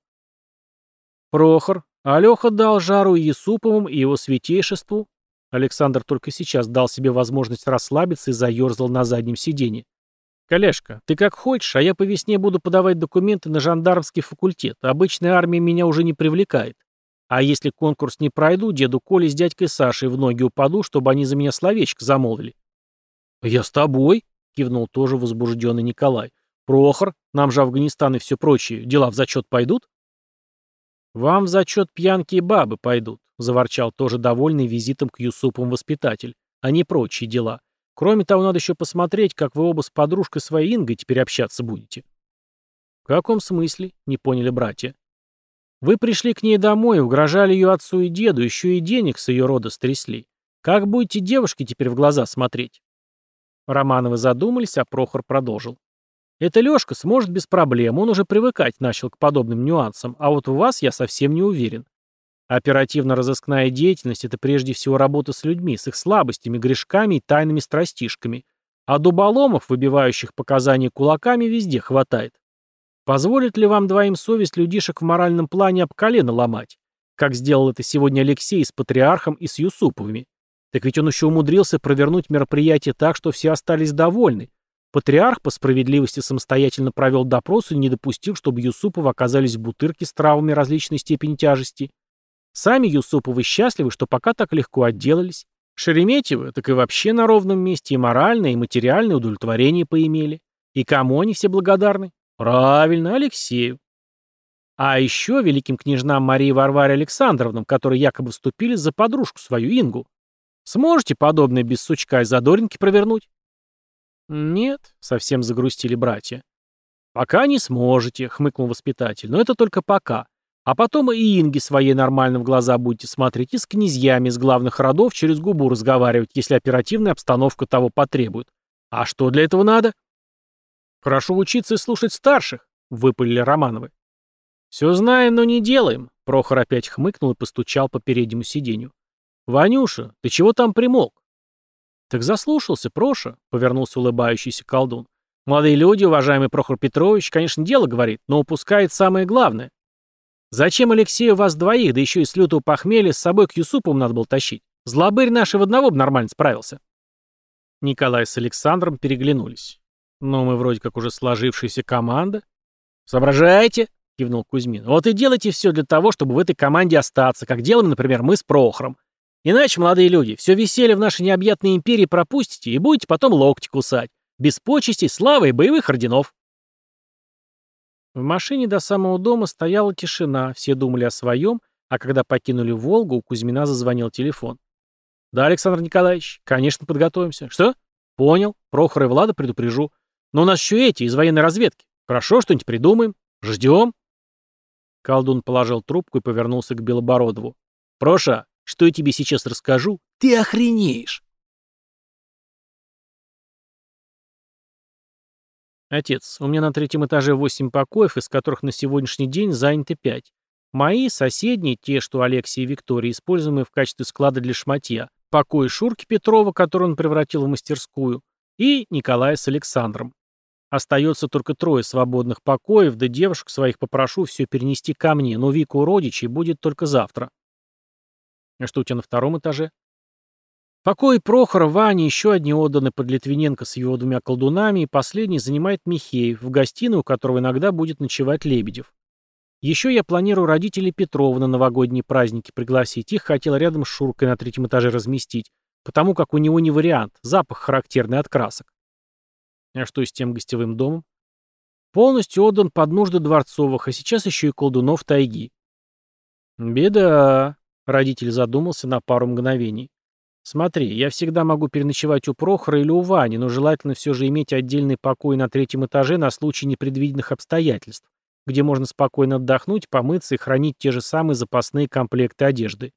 Прохор, Алеха дал жару и Есуповым, и его святейшеству. Александр только сейчас дал себе возможность расслабиться и заерзал на заднем сиденье. «Колешка, ты как хочешь, а я по весне буду подавать документы на жандармский факультет. Обычная армия меня уже не привлекает. А если конкурс не пройду, деду Коле с дядькой Сашей в ноги упаду, чтобы они за меня словечко замолвили». «Я с тобой», кивнул тоже возбужденный Николай. «Прохор, нам же Афганистан и все прочее, дела в зачет пойдут?» «Вам в зачет пьянки и бабы пойдут», — заворчал тоже довольный визитом к Юсупам воспитатель, а не прочие дела. Кроме того, надо еще посмотреть, как вы оба с подружкой своей Ингой теперь общаться будете. «В каком смысле?» — не поняли братья. «Вы пришли к ней домой, угрожали ее отцу и деду, еще и денег с ее рода стрясли. Как будете девушке теперь в глаза смотреть?» Романовы задумались, а Прохор продолжил. «Это Лёшка сможет без проблем, он уже привыкать начал к подобным нюансам, а вот у вас я совсем не уверен. Оперативно-розыскная деятельность – это прежде всего работа с людьми, с их слабостями, грешками и тайными страстишками. А дуболомов, выбивающих показания кулаками, везде хватает. Позволит ли вам двоим совесть людишек в моральном плане об колено ломать? Как сделал это сегодня Алексей с патриархом и с Юсуповыми? Так ведь он еще умудрился провернуть мероприятие так, что все остались довольны. Патриарх по справедливости самостоятельно провел допрос и не допустил, чтобы Юсуповы оказались в бутырке с травмами различной степени тяжести. Сами Юсуповы счастливы, что пока так легко отделались. Шереметьевы так и вообще на ровном месте и моральное, и материальное удовлетворение поимели. И кому они все благодарны? Правильно, Алексею. А еще великим княжнам Марии Варваре Александровнам, которые якобы вступили за подружку свою Ингу. Сможете подобное без сучка и задоринки провернуть? «Нет», — совсем загрустили братья. «Пока не сможете», — хмыкнул воспитатель, — «но это только пока. А потом и Инги своей нормально в глаза будете смотреть, и с князьями из главных родов через губу разговаривать, если оперативная обстановка того потребует. А что для этого надо?» «Хорошо учиться и слушать старших», — выпалили Романовы. «Все знаем, но не делаем», — Прохор опять хмыкнул и постучал по переднему сиденью. «Ванюша, ты чего там примолк? «Так заслушался, Проша», — повернулся улыбающийся колдун. «Молодые люди, уважаемый Прохор Петрович, конечно, дело говорит, но упускает самое главное. Зачем Алексею вас двоих, да еще и с лютого похмелья, с собой к Юсупову надо было тащить? Злобырь наш и одного бы нормально справился». Николай с Александром переглянулись. «Но мы вроде как уже сложившаяся команда». «Соображаете?» — кивнул Кузьмин. «Вот и делайте все для того, чтобы в этой команде остаться, как делаем, например, мы с Прохором. Иначе, молодые люди, все веселье в нашей необъятной империи пропустите и будете потом локти кусать. Без почестей, славы и боевых орденов. В машине до самого дома стояла тишина, все думали о своем, а когда покинули Волгу, у Кузьмина зазвонил телефон. «Да, Александр Николаевич, конечно, подготовимся. Что? Понял. Прохора и Влада предупрежу. Но у нас еще эти, из военной разведки. Хорошо, что-нибудь придумаем. Ждем». Колдун положил трубку и повернулся к Белобородову. «Проша, что я тебе сейчас расскажу, ты охренеешь. Отец, у меня на третьем этаже восемь покоев, из которых на сегодняшний день заняты пять. Мои, соседние, те, что Алексей и Виктория, используемые в качестве склада для шматья. Покои Шурки Петрова, который он превратил в мастерскую. И Николая с Александром. Остается только трое свободных покоев, да девушек своих попрошу все перенести ко мне, но Вика у родичей будет только завтра. А что у тебя на втором этаже? Покои Прохора, Вани, еще одни отданы под Литвиненко с его двумя колдунами, и последний занимает Михеев, в гостиную, у которого иногда будет ночевать Лебедев. Еще я планирую родителей Петрова на новогодние праздники пригласить. Их хотел рядом с Шуркой на третьем этаже разместить, потому как у него не вариант, запах характерный от красок. А что с тем гостевым домом? Полностью отдан под нужды Дворцовых, а сейчас еще и колдунов тайги. Беда. Родитель задумался на пару мгновений. «Смотри, я всегда могу переночевать у Прохора или у Вани, но желательно все же иметь отдельный покой на третьем этаже на случай непредвиденных обстоятельств, где можно спокойно отдохнуть, помыться и хранить те же самые запасные комплекты одежды.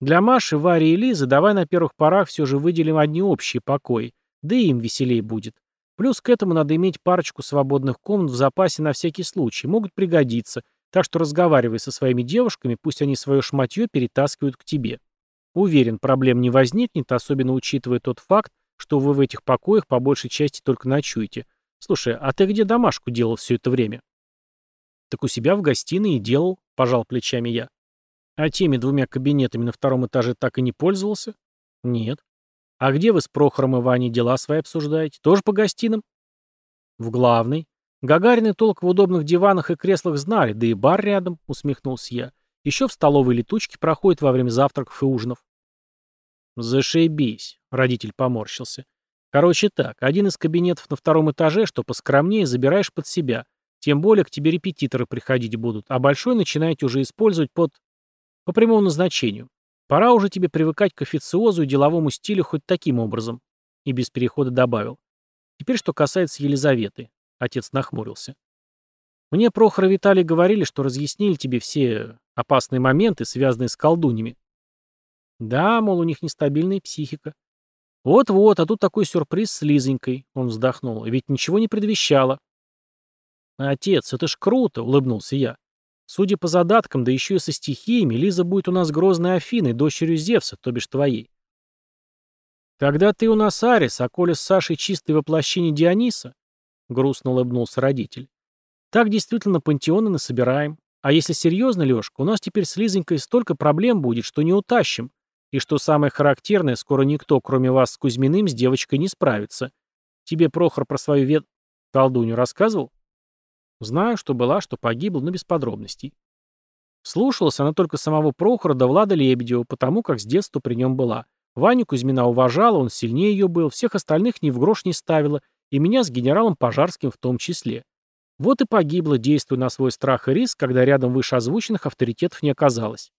Для Маши, Вари и Лизы давай на первых порах все же выделим одни общие покои, да и им веселее будет. Плюс к этому надо иметь парочку свободных комнат в запасе на всякий случай, могут пригодиться, так что разговаривай со своими девушками, пусть они свое шматье перетаскивают к тебе. Уверен, проблем не возникнет, особенно учитывая тот факт, что вы в этих покоях по большей части только ночуете. Слушай, а ты где домашку делал все это время? Так у себя в гостиной и делал, пожал плечами я. А теми двумя кабинетами на втором этаже так и не пользовался? Нет. А где вы с Прохором и Ваней дела свои обсуждаете? Тоже по гостиным? В главной. Гагарины толк в удобных диванах и креслах знали, да и бар рядом, усмехнулся я. Еще в столовой летучки проходят во время завтраков и ужинов. Зашибись, родитель поморщился. Короче так, один из кабинетов на втором этаже, что поскромнее, забираешь под себя. Тем более к тебе репетиторы приходить будут, а большой начинаете уже использовать под... по прямому назначению. Пора уже тебе привыкать к официозу и деловому стилю хоть таким образом. И без перехода добавил. Теперь что касается Елизаветы. Отец нахмурился. Мне Прохор и Виталий говорили, что разъяснили тебе все опасные моменты, связанные с колдунями. Да, мол, у них нестабильная психика. Вот-вот, а тут такой сюрприз с Лизонькой, он вздохнул, ведь ничего не предвещало. Отец, это ж круто, улыбнулся я. Судя по задаткам, да еще и со стихиями, Лиза будет у нас грозной Афиной, дочерью Зевса, то бишь твоей. Тогда ты у нас Арис, а Коля с Сашей чистое воплощение Диониса, — грустно улыбнулся родитель. «Так действительно пантеоны насобираем. А если серьезно, Лешка, у нас теперь с Лизонькой столько проблем будет, что не утащим. И что самое характерное, скоро никто, кроме вас с Кузьминым, с девочкой не справится. Тебе Прохор про свою вет... колдунью рассказывал? Знаю, что была, что погибла, но без подробностей. Слушалась она только самого Прохора да Влада Лебедева, потому как с детства при нем была. Ваню Кузьмина уважала, он сильнее ее был, всех остальных ни в грош не ставила, и меня с генералом Пожарским в том числе. Вот и погибла, действуя на свой страх и риск, когда рядом вышеозвученных авторитетов не оказалось.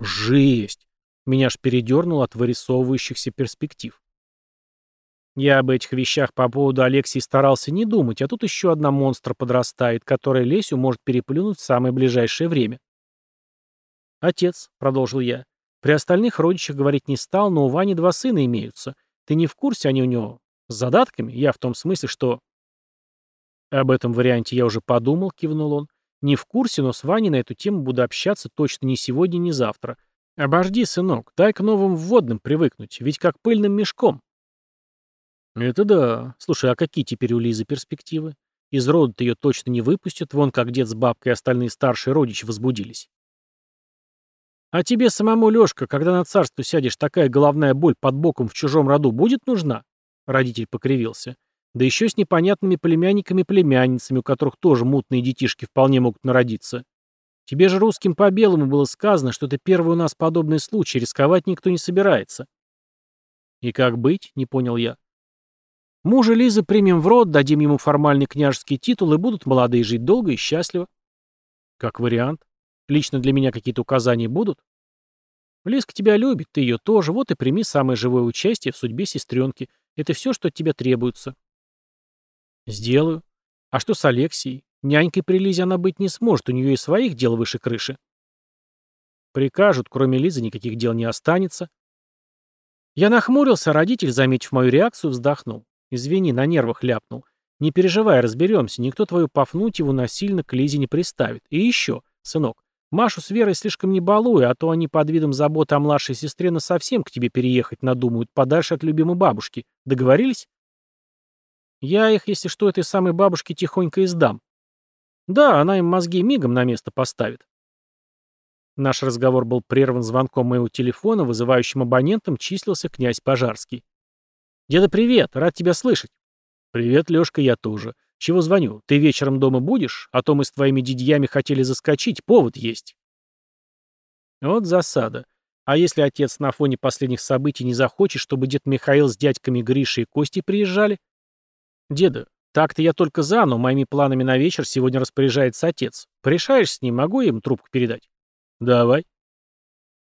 Жесть! Меня аж передернуло от вырисовывающихся перспектив. Я об этих вещах по поводу Алексии старался не думать, а тут еще одна монстра подрастает, которая Лесю может переплюнуть в самое ближайшее время. «Отец», — продолжил я, — «при остальных родичах говорить не стал, но у Вани два сына имеются. Ты не в курсе, они у него с задатками? Я в том смысле, что...» «Об этом варианте я уже подумал», — кивнул он. «Не в курсе, но с Ваней на эту тему буду общаться точно ни сегодня, ни завтра. Обожди, сынок, дай к новым вводным привыкнуть, ведь как пыльным мешком». «Это да. Слушай, а какие теперь у Лизы перспективы? Из рода ее точно не выпустят, вон как дед с бабкой и остальные старшие родичи возбудились». «А тебе самому, Лешка, когда на царство сядешь, такая головная боль под боком в чужом роду будет нужна?» Родитель покривился. Да еще с непонятными племянниками-племянницами, у которых тоже мутные детишки вполне могут народиться. Тебе же русским по белому было сказано, что это первый у нас подобный случай, рисковать никто не собирается. И как быть, не понял я. Мужа Лизы примем в рот, дадим ему формальный княжеский титул, и будут молодые жить долго и счастливо. Как вариант. Лично для меня какие-то указания будут? Лизка тебя любит, ты ее тоже, вот и прими самое живое участие в судьбе сестренки. Это все, что от тебя требуется. «Сделаю. А что с Алексией? Нянькой при Лизе она быть не сможет, у нее и своих дел выше крыши». «Прикажут, кроме Лизы никаких дел не останется». Я нахмурился, родитель, заметив мою реакцию, вздохнул. «Извини, на нервах ляпнул. Не переживай, разберемся, никто твою Пафнутьеву насильно к Лизе не приставит. И еще, сынок, Машу с Верой слишком не балуй, а то они под видом заботы о младшей сестре насовсем к тебе переехать надумают, подальше от любимой бабушки. Договорились?» Я их, если что, этой самой бабушке тихонько издам. Да, она им мозги мигом на место поставит. Наш разговор был прерван звонком моего телефона, вызывающим абонентом числился князь Пожарский. «Деда, привет! Рад тебя слышать!» «Привет, Лёшка, я тоже. Чего звоню? Ты вечером дома будешь? А то мы с твоими дядьями хотели заскочить, повод есть». Вот засада. А если отец на фоне последних событий не захочет, чтобы дед Михаил с дядьками Гришей и Костей приезжали? «Деда, так-то я только за, но моими планами на вечер сегодня распоряжается отец. Порешаешь с ним, могу им трубку передать?» «Давай».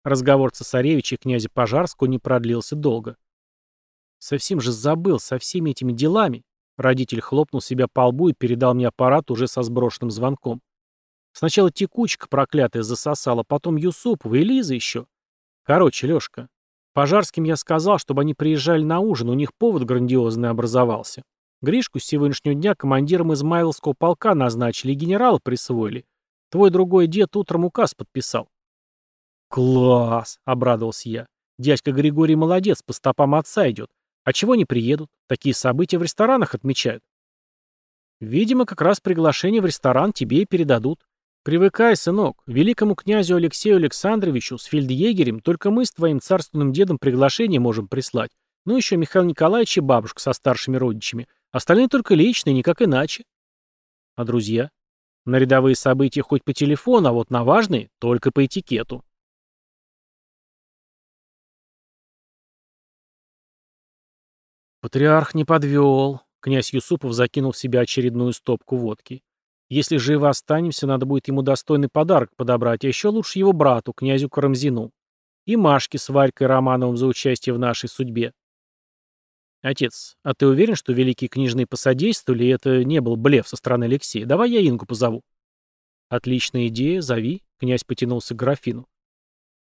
Разговор цесаревича и князя Пожарского не продлился долго. «Совсем же забыл, со всеми этими делами». Родитель хлопнул себя по лбу и передал мне аппарат уже со сброшенным звонком. Сначала текучка проклятая засосала, потом Юсупова и Лиза еще. Короче, Лешка, Пожарским я сказал, чтобы они приезжали на ужин, у них повод грандиозный образовался. Гришку с сегодняшнего дня командиром Измайловского полка назначили и генерала присвоили. Твой другой дед утром указ подписал. «Класс!» — обрадовался я. «Дядька Григорий молодец, по стопам отца идет. А чего не приедут? Такие события в ресторанах отмечают». «Видимо, как раз приглашение в ресторан тебе и передадут. Привыкай, сынок, великому князю Алексею Александровичу с фельдъегерем только мы с твоим царственным дедом приглашение можем прислать. Ну еще Михаил Николаевич и бабушка со старшими родичами. Остальные только личные, никак иначе. А друзья? На рядовые события хоть по телефону, а вот на важные — только по этикету. Патриарх не подвел. Князь Юсупов закинул в себя очередную стопку водки. Если живо останемся, надо будет ему достойный подарок подобрать, а еще лучше его брату, князю Карамзину. И Машке с Варькой Романовым за участие в нашей судьбе. «Отец, а ты уверен, что великие княжны посодействовали, и это не был блеф со стороны Алексея? Давай я Ингу позову». «Отличная идея, зови», — князь потянулся к графину.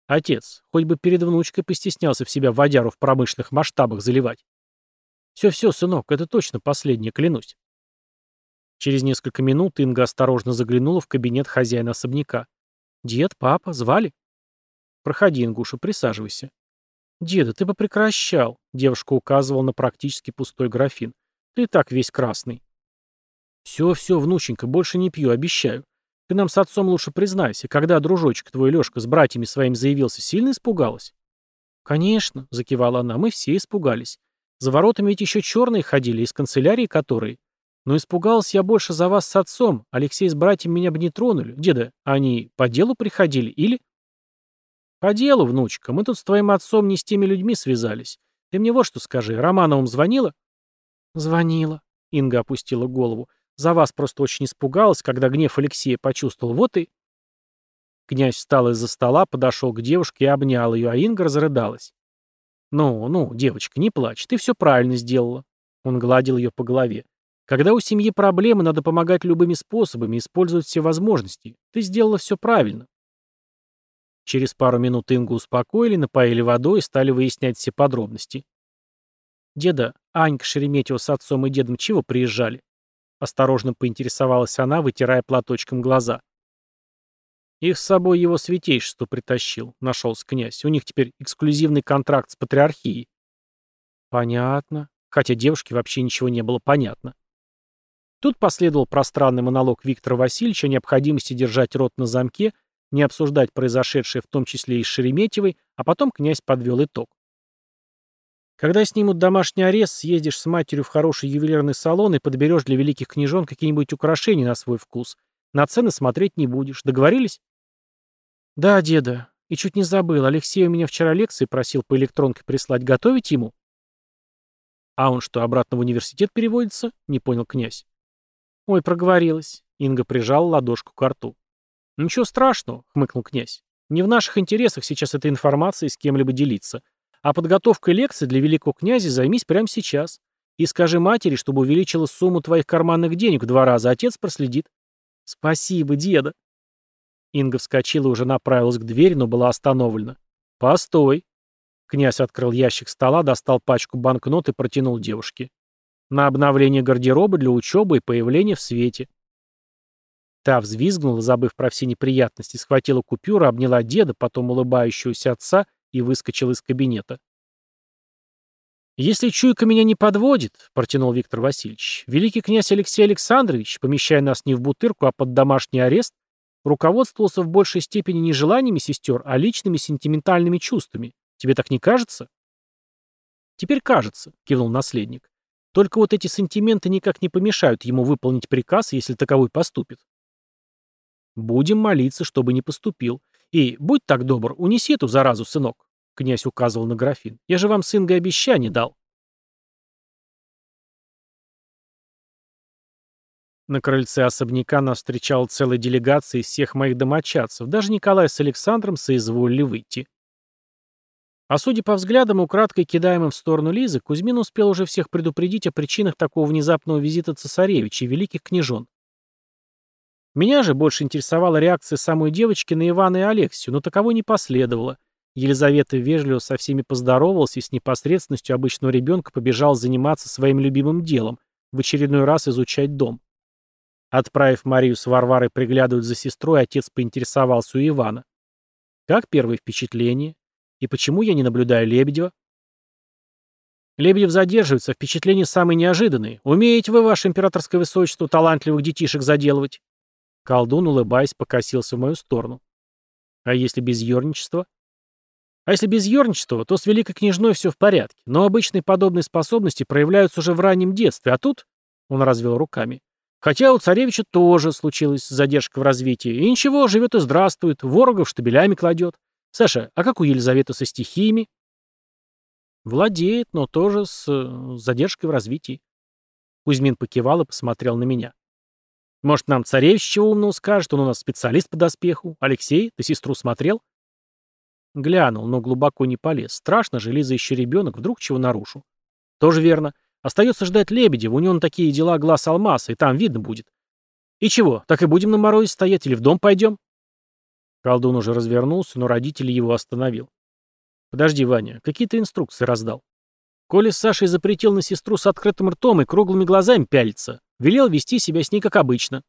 «Отец, хоть бы перед внучкой постеснялся в себя водяру в промышленных масштабах заливать». «Все-все, сынок, это точно последнее, клянусь». Через несколько минут Инга осторожно заглянула в кабинет хозяина особняка. «Дед, папа, звали?» «Проходи, Ингуша, присаживайся». «Деда, ты бы прекращал», — девушка указывала на практически пустой графин. «Ты и так весь красный». «Все-все, внученька, больше не пью, обещаю. Ты нам с отцом лучше признайся, когда дружочек твой Лешка с братьями своими заявился, сильно испугалась?» «Конечно», — закивала она, — «мы все испугались. За воротами ведь еще черные ходили, из канцелярии которые. Но испугался я больше за вас с отцом. Алексей с братьями меня бы не тронули. Деда, они по делу приходили или...» «По делу, внучка. Мы тут с твоим отцом не с теми людьми связались. Ты мне вот что скажи. Романовым звонила?» «Звонила», — Инга опустила голову. «За вас просто очень испугалась, когда гнев Алексея почувствовал. Вот и...» Князь встал из-за стола, подошел к девушке и обнял ее, а Инга разрыдалась. «Ну, ну, девочка, не плачь, ты все правильно сделала». Он гладил ее по голове. «Когда у семьи проблемы, надо помогать любыми способами, использовать все возможности. Ты сделала все правильно». Через пару минут Ингу успокоили, напоили водой и стали выяснять все подробности. «Деда, Анька Шереметьева с отцом и дедом чего приезжали?» Осторожно поинтересовалась она, вытирая платочком глаза. «Их с собой его святейшество притащил», — нашелся князь. «У них теперь эксклюзивный контракт с патриархией». «Понятно». Хотя девушке вообще ничего не было понятно. Тут последовал пространный монолог Виктора Васильевича о необходимости держать рот на замке, не обсуждать произошедшее в том числе и с Шереметьевой, а потом князь подвел итог. Когда снимут домашний арест, съездишь с матерью в хороший ювелирный салон и подберешь для великих княжон какие-нибудь украшения на свой вкус. На цены смотреть не будешь. Договорились? Да, деда. И чуть не забыл. Алексей у меня вчера лекции просил по электронке прислать. Готовить ему? А он что, обратно в университет переводится? Не понял князь. Ой, проговорилась. Инга прижала ладошку к рту. Ничего страшного, хмыкнул князь. Не в наших интересах сейчас этой информацией с кем-либо делиться. А подготовкой лекции для великого князя займись прямо сейчас. И скажи матери, чтобы увеличила сумму твоих карманных денег в два раза, отец проследит. «Спасибо, деда». Инга вскочила и уже направилась к двери, но была остановлена. «Постой». Князь открыл ящик стола, достал пачку банкнот и протянул девушке. «На обновление гардероба для учебы и появления в свете». Та взвизгнула, забыв про все неприятности, схватила купюру, обняла деда, потом улыбающегося отца и выскочила из кабинета. «Если чуйка меня не подводит», — протянул Виктор Васильевич, «великий князь Алексей Александрович, помещая нас не в бутырку, а под домашний арест, руководствовался в большей степени не желаниями сестер, а личными сентиментальными чувствами. Тебе так не кажется?» «Теперь кажется», — кивнул наследник. «Только вот эти сантименты никак не помешают ему выполнить приказ, если таковой поступит». «Будем молиться, чтобы не поступил. И, будь так добр, унеси эту заразу, сынок. Князь указывал на графин. «Я же вам с Ингой обещание дал». На крыльце особняка нас встречала целая делегация из всех моих домочадцев. Даже Николай с Александром соизволили выйти. А судя по взглядам, украдкой кидаемым в сторону Лизы, Кузьмин успел уже всех предупредить о причинах такого внезапного визита цесаревича и великих княжон. Меня же больше интересовала реакция самой девочки на Ивана и Алексию, но таковой не последовало. Елизавета вежливо со всеми поздоровалась и с непосредственностью обычного ребенка побежал заниматься своим любимым делом, в очередной раз изучать дом. Отправив Марию с Варварой приглядывать за сестрой, отец поинтересовался у Ивана. «Как первое впечатление? И почему я не наблюдаю Лебедева?» «Лебедев задерживается, впечатления самые неожиданные. Умеете вы, ваше императорское высочество, талантливых детишек заделывать?» Колдун, улыбаясь, покосился в мою сторону. «А если без ерничества?» А если без ерничества, то с великой княжной все в порядке, но обычные подобные способности проявляются уже в раннем детстве, а тут... Он развел руками. Хотя у царевича тоже случилась задержка в развитии. И ничего, живет и здравствует, ворогов штабелями кладет. Саша, а как у Елизаветы со стихиями? Владеет, но тоже с э, задержкой в развитии. Кузьмин покивал и посмотрел на меня. Может, нам царевич чего умного скажет, он у нас специалист по доспеху. Алексей, ты сестру смотрел? Глянул, но глубоко не полез. Страшно же, Лиза еще ребенок, вдруг чего нарушу. Тоже верно. Остается ждать Лебедева, у него на такие дела глаз алмаза, и там видно будет. И чего, так и будем на морозе стоять или в дом пойдем? Колдун уже развернулся, но родитель его остановил. Подожди, Ваня, какие ты инструкции раздал? Коля с Сашей запретил на сестру с открытым ртом и круглыми глазами пялиться. Велел вести себя с ней как обычно.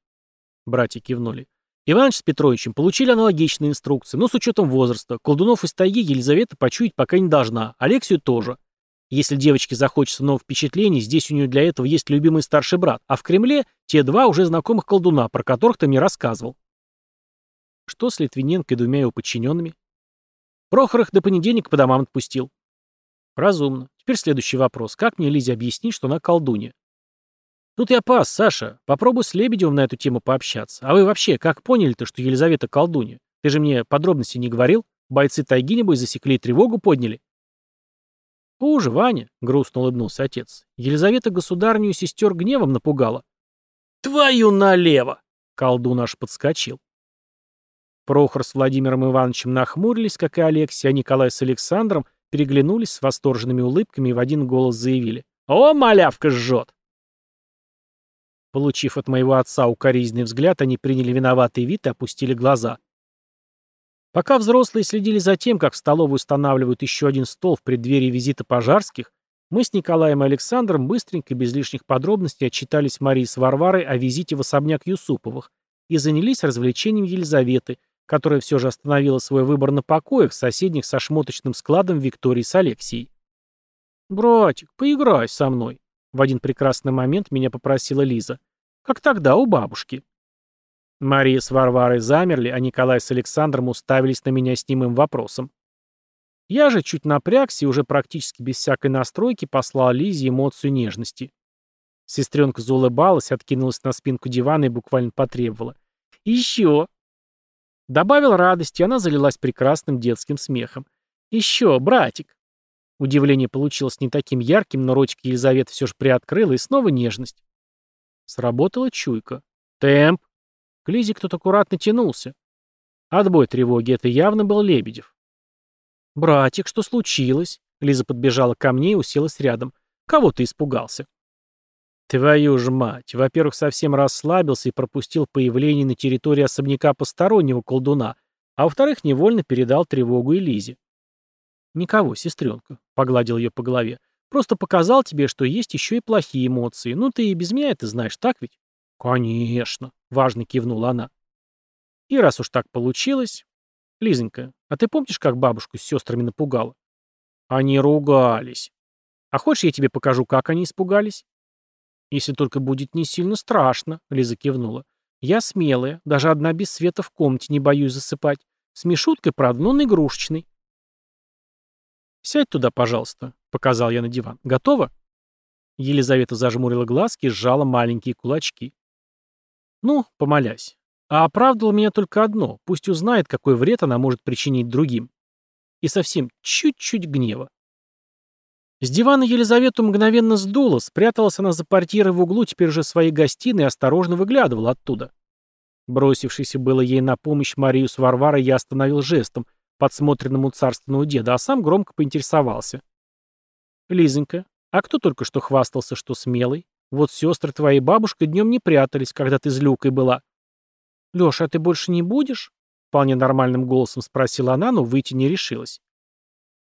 Братья кивнули. Иваныч с Петровичем получили аналогичные инструкции, но с учетом возраста. Колдунов из тайги Елизавета почуять пока не должна, Алексию тоже. Если девочке захочется новых впечатлений, здесь у нее для этого есть любимый старший брат, а в Кремле те два уже знакомых колдуна, про которых ты мне рассказывал. Что с Литвиненко и двумя его подчиненными? Прохор их до понедельника по домам отпустил. Разумно. Теперь следующий вопрос. Как мне Лизе объяснить, что она колдунья? Тут я пас, Саша. Попробуй с Лебедевым на эту тему пообщаться. А вы вообще, как поняли-то, что Елизавета колдунья? Ты же мне подробности не говорил? Бойцы тайги, небось, засекли и тревогу подняли. Хуже, Ваня, грустно улыбнулся отец. Елизавета государню сестер гневом напугала. Твою налево! Колдун аж подскочил. Прохор с Владимиром Ивановичем нахмурились, как и Алексей, а Николай с Александром переглянулись с восторженными улыбками и в один голос заявили. «О, малявка жжет!» Получив от моего отца укоризненный взгляд, они приняли виноватый вид и опустили глаза. Пока взрослые следили за тем, как в столовую устанавливают еще один стол в преддверии визита пожарских, мы с Николаем и Александром быстренько, без лишних подробностей, отчитались Марии с Варварой о визите в особняк Юсуповых и занялись развлечением Елизаветы, которая все же остановила свой выбор на покоях, соседних со шмоточным складом Виктории с Алексией. «Братик, поиграй со мной», — в один прекрасный момент меня попросила Лиза. «Как тогда, у бабушки». Мария с Варварой замерли, а Николай с Александром уставились на меня с немым вопросом. Я же чуть напрягся и уже практически без всякой настройки послал Лизе эмоцию нежности. Сестренка заулыбалась, откинулась на спинку дивана и буквально потребовала. «Еще!» Добавил радости, она залилась прекрасным детским смехом. «Еще, братик!» Удивление получилось не таким ярким, но ротик Елизаветы все же приоткрыла, и снова нежность. Сработала чуйка. «Темп!» К Лизе кто-то аккуратно тянулся. Отбой тревоги, это явно был Лебедев. «Братик, что случилось?» Лиза подбежала ко мне и уселась рядом. «Кого ты испугался?» Твою ж мать. Во-первых, совсем расслабился и пропустил появление на территории особняка постороннего колдуна, а во-вторых, невольно передал тревогу и Лизе. «Никого, сестренка», — погладил ее по голове. «Просто показал тебе, что есть еще и плохие эмоции. Ну, ты и без меня это знаешь, так ведь?» «Конечно», — важно кивнула она. «И раз уж так получилось...» «Лизонька, а ты помнишь, как бабушку с сестрами напугала?» «Они ругались. А хочешь, я тебе покажу, как они испугались?» «Если только будет не сильно страшно», — Лиза кивнула. «Я смелая, даже одна без света в комнате не боюсь засыпать. С Мишуткой, правда, но он игрушечный». «Сядь туда, пожалуйста», — показал я на диван. «Готово?» Елизавета зажмурила глазки и сжала маленькие кулачки. «Ну, помолясь. А оправдывало меня только одно. Пусть узнает, какой вред она может причинить другим. И совсем чуть-чуть гнева. С дивана Елизавету мгновенно сдуло, спряталась она за портьерой в углу теперь уже своей гостиной и осторожно выглядывала оттуда. Бросившийся было ей на помощь Марию с Варварой я остановил жестом, подсмотренным у царственного деда, а сам громко поинтересовался. «Лизонька, а кто только что хвастался, что смелый? Вот сестры твоей бабушка днем не прятались, когда ты с Люкой была». «Леша, а ты больше не будешь?» Вполне нормальным голосом спросила она, но выйти не решилась.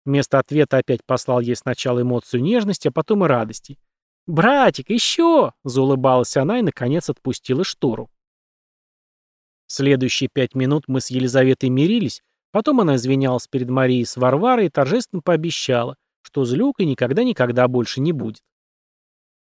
Вместо ответа опять послал ей сначала эмоцию нежности, а потом и радости. «Братик, еще!» — заулыбалась она и, наконец, отпустила штору. Следующие пять минут мы с Елизаветой мирились, потом она извинялась перед Марией с Варварой и торжественно пообещала, что злюкой никогда-никогда больше не будет.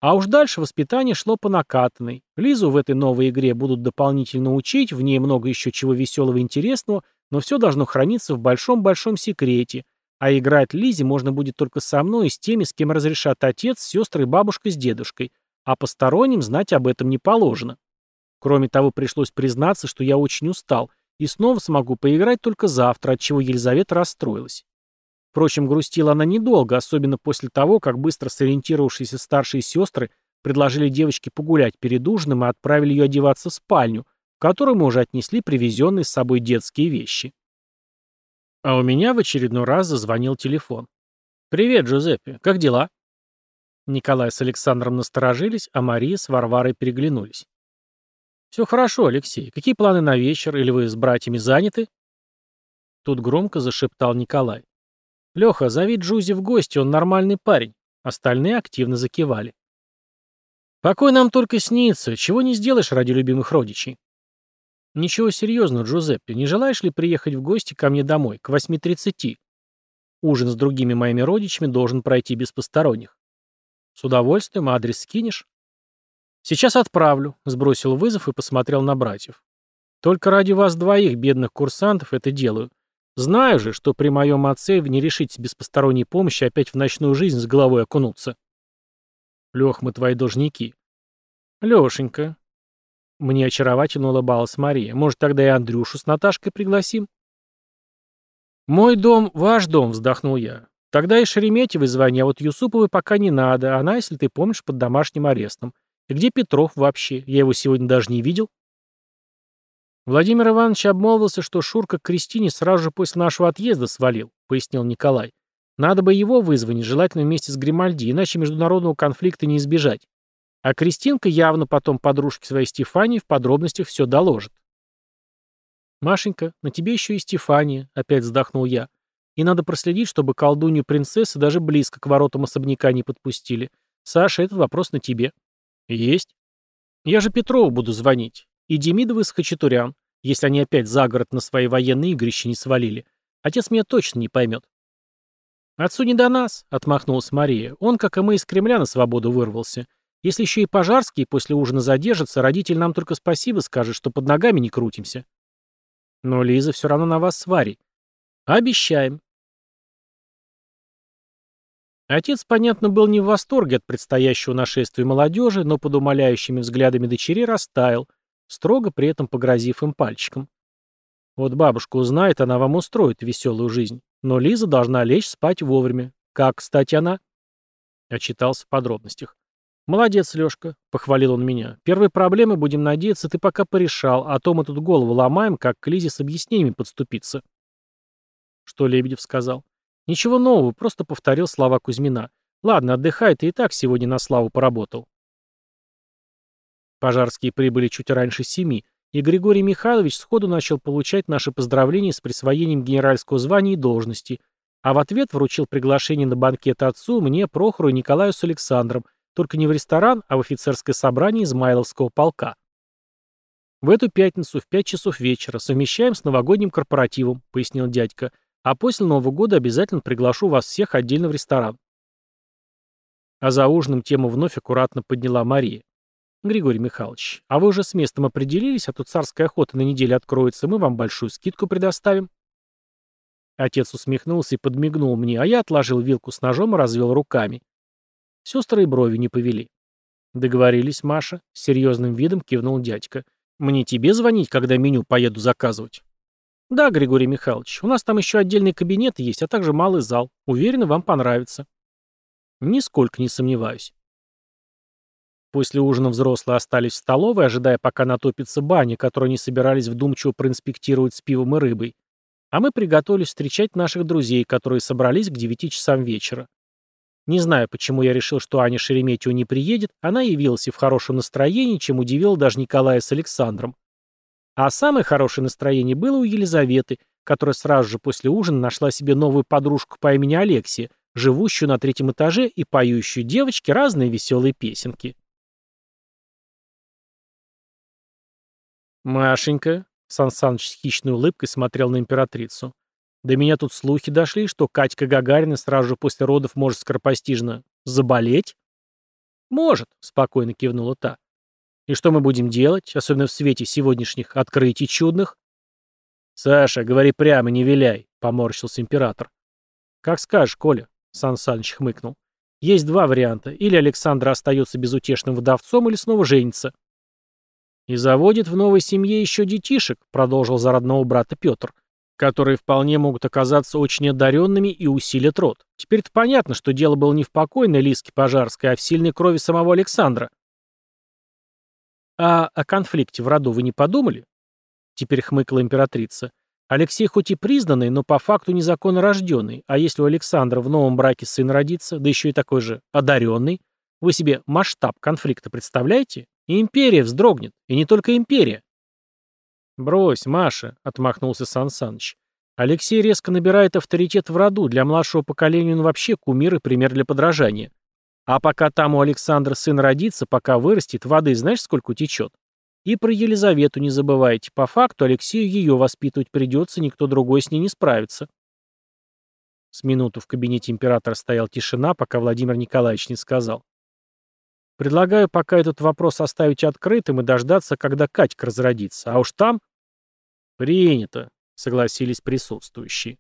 А уж дальше воспитание шло по накатанной. Лизу в этой новой игре будут дополнительно учить, в ней много еще чего веселого и интересного, но все должно храниться в большом-большом секрете, а играть Лизе можно будет только со мной и с теми, с кем разрешат отец, сестры, бабушка с дедушкой. А посторонним знать об этом не положено. Кроме того, пришлось признаться, что я очень устал, и снова смогу поиграть только завтра, от чего Елизавета расстроилась. Впрочем, грустила она недолго, особенно после того, как быстро сориентировавшиеся старшие сестры предложили девочке погулять перед ужином и отправили ее одеваться в спальню, в которую мы уже отнесли привезенные с собой детские вещи. А у меня в очередной раз зазвонил телефон. «Привет, Джузеппе. Как дела?» Николай с Александром насторожились, а Мария с Варварой переглянулись. «Все хорошо, Алексей. Какие планы на вечер? Или вы с братьями заняты?» Тут громко зашептал Николай. «Леха, зови Джузи в гости, он нормальный парень». Остальные активно закивали. «Покой нам только снится. Чего не сделаешь ради любимых родичей?» «Ничего серьезного, Джузеппе. Не желаешь ли приехать в гости ко мне домой, к 8.30? Ужин с другими моими родичами должен пройти без посторонних. С удовольствием, адрес скинешь?» «Сейчас отправлю», — сбросил вызов и посмотрел на братьев. «Только ради вас двоих, бедных курсантов, это делаю. Знаю же, что при моем отце вы не решитесь без посторонней помощи опять в ночную жизнь с головой окунуться. Лех, мы твои должники. Лешенька. Мне очаровательно улыбалась Мария. Может, тогда и Андрюшу с Наташкой пригласим? Мой дом, ваш дом, вздохнул я. Тогда и Шереметьевой звони, а вот Юсуповой пока не надо. Она, если ты помнишь, под домашним арестом. И где Петров вообще? Я его сегодня даже не видел. Владимир Иванович обмолвился, что Шурка к Кристине сразу же после нашего отъезда свалил, пояснил Николай. Надо бы его вызвать, желательно вместе с Гримальди, иначе международного конфликта не избежать. А Кристинка явно потом подружке своей Стефании в подробностях все доложит. «Машенька, на тебе еще и Стефания», — опять вздохнул я. «И надо проследить, чтобы колдунью принцессы даже близко к воротам особняка не подпустили. Саша, этот вопрос на тебе». «Есть». «Я же Петрову буду звонить. И Демидовы с Хачатурян, если они опять за город на свои военные игрища не свалили. Отец меня точно не поймет. «Отцу не до нас», — отмахнулась Мария. «Он, как и мы, из Кремля на свободу вырвался. Если еще и Пожарский после ужина задержится, родитель нам только спасибо скажет, что под ногами не крутимся». «Но Лиза все равно на вас сварит». «Обещаем». Отец, понятно, был не в восторге от предстоящего нашествия молодежи, но под умоляющими взглядами дочерей растаял, строго при этом погрозив им пальчиком. Вот бабушка узнает, она вам устроит веселую жизнь. Но Лиза должна лечь спать вовремя. Как, кстати, она? Отчитался в подробностях. «Молодец, Лёшка», — похвалил он меня. «Первые проблемы, будем надеяться, ты пока порешал, а то мы тут голову ломаем, как к Лизе с объяснениями подступиться». Что Лебедев сказал? «Ничего нового, просто повторил слова Кузьмина. Ладно, отдыхай, ты и так сегодня на славу поработал». Пожарские прибыли чуть раньше семи, и Григорий Михайлович сходу начал получать наши поздравления с присвоением генеральского звания и должности, а в ответ вручил приглашение на банкет отцу, мне, Прохору и Николаю с Александром, только не в ресторан, а в офицерское собрание Измайловского полка. «В эту пятницу в пять часов вечера совмещаем с новогодним корпоративом», — пояснил дядька, «а после Нового года обязательно приглашу вас всех отдельно в ресторан». А за ужином тему вновь аккуратно подняла Мария. Григорий Михайлович, а вы уже с местом определились, а то царская охота на неделе откроется, мы вам большую скидку предоставим. Отец усмехнулся и подмигнул мне, а я отложил вилку с ножом и развел руками. Сестры и брови не повели. Договорились, Маша, с серьезным видом кивнул дядька. Мне тебе звонить, когда меню поеду заказывать? Да, Григорий Михайлович, у нас там еще отдельный кабинет есть, а также малый зал. Уверена, вам понравится. Нисколько не сомневаюсь. После ужина взрослые остались в столовой, ожидая, пока натопится баня, которую они собирались вдумчиво проинспектировать с пивом и рыбой. А мы приготовились встречать наших друзей, которые собрались к 9 часам вечера. Не знаю, почему я решил, что Аня Шереметьева не приедет, она явилась и в хорошем настроении, чем удивила даже Николая с Александром. А самое хорошее настроение было у Елизаветы, которая сразу же после ужина нашла себе новую подружку по имени Алексия, живущую на третьем этаже и поющую девочке разные веселые песенки. «Машенька», — Сан Саныч с хищной улыбкой смотрел на императрицу, «до меня тут слухи дошли, что Катька Гагарина сразу же после родов может скоропостижно заболеть?» «Может», — спокойно кивнула та. «И что мы будем делать, особенно в свете сегодняшних открытий чудных?» «Саша, говори прямо, не виляй», — поморщился император. «Как скажешь, Коля», — Сан Саныч хмыкнул. «Есть два варианта. Или Александра остается безутешным вдовцом, или снова женится». «И заводит в новой семье еще детишек», — продолжил за родного брата Петр, «которые вполне могут оказаться очень одаренными и усилят род. Теперь-то понятно, что дело было не в покойной Лиске Пожарской, а в сильной крови самого Александра». «А о конфликте в роду вы не подумали?» Теперь хмыкала императрица. «Алексей хоть и признанный, но по факту незаконно рожденный, а если у Александра в новом браке сын родится, да еще и такой же одаренный, вы себе масштаб конфликта представляете? И империя вздрогнет. И не только империя. «Брось, Маша», — отмахнулся Сан Саныч. «Алексей резко набирает авторитет в роду. Для младшего поколения он вообще кумир и пример для подражания. А пока там у Александра сын родится, пока вырастет, воды знаешь, сколько течет? И про Елизавету не забывайте. По факту Алексею ее воспитывать придется, никто другой с ней не справится». С минуту в кабинете императора стояла тишина, пока Владимир Николаевич не сказал. Предлагаю пока этот вопрос оставить открытым и дождаться, когда Катька разродится. А уж там... Принято. согласились присутствующие.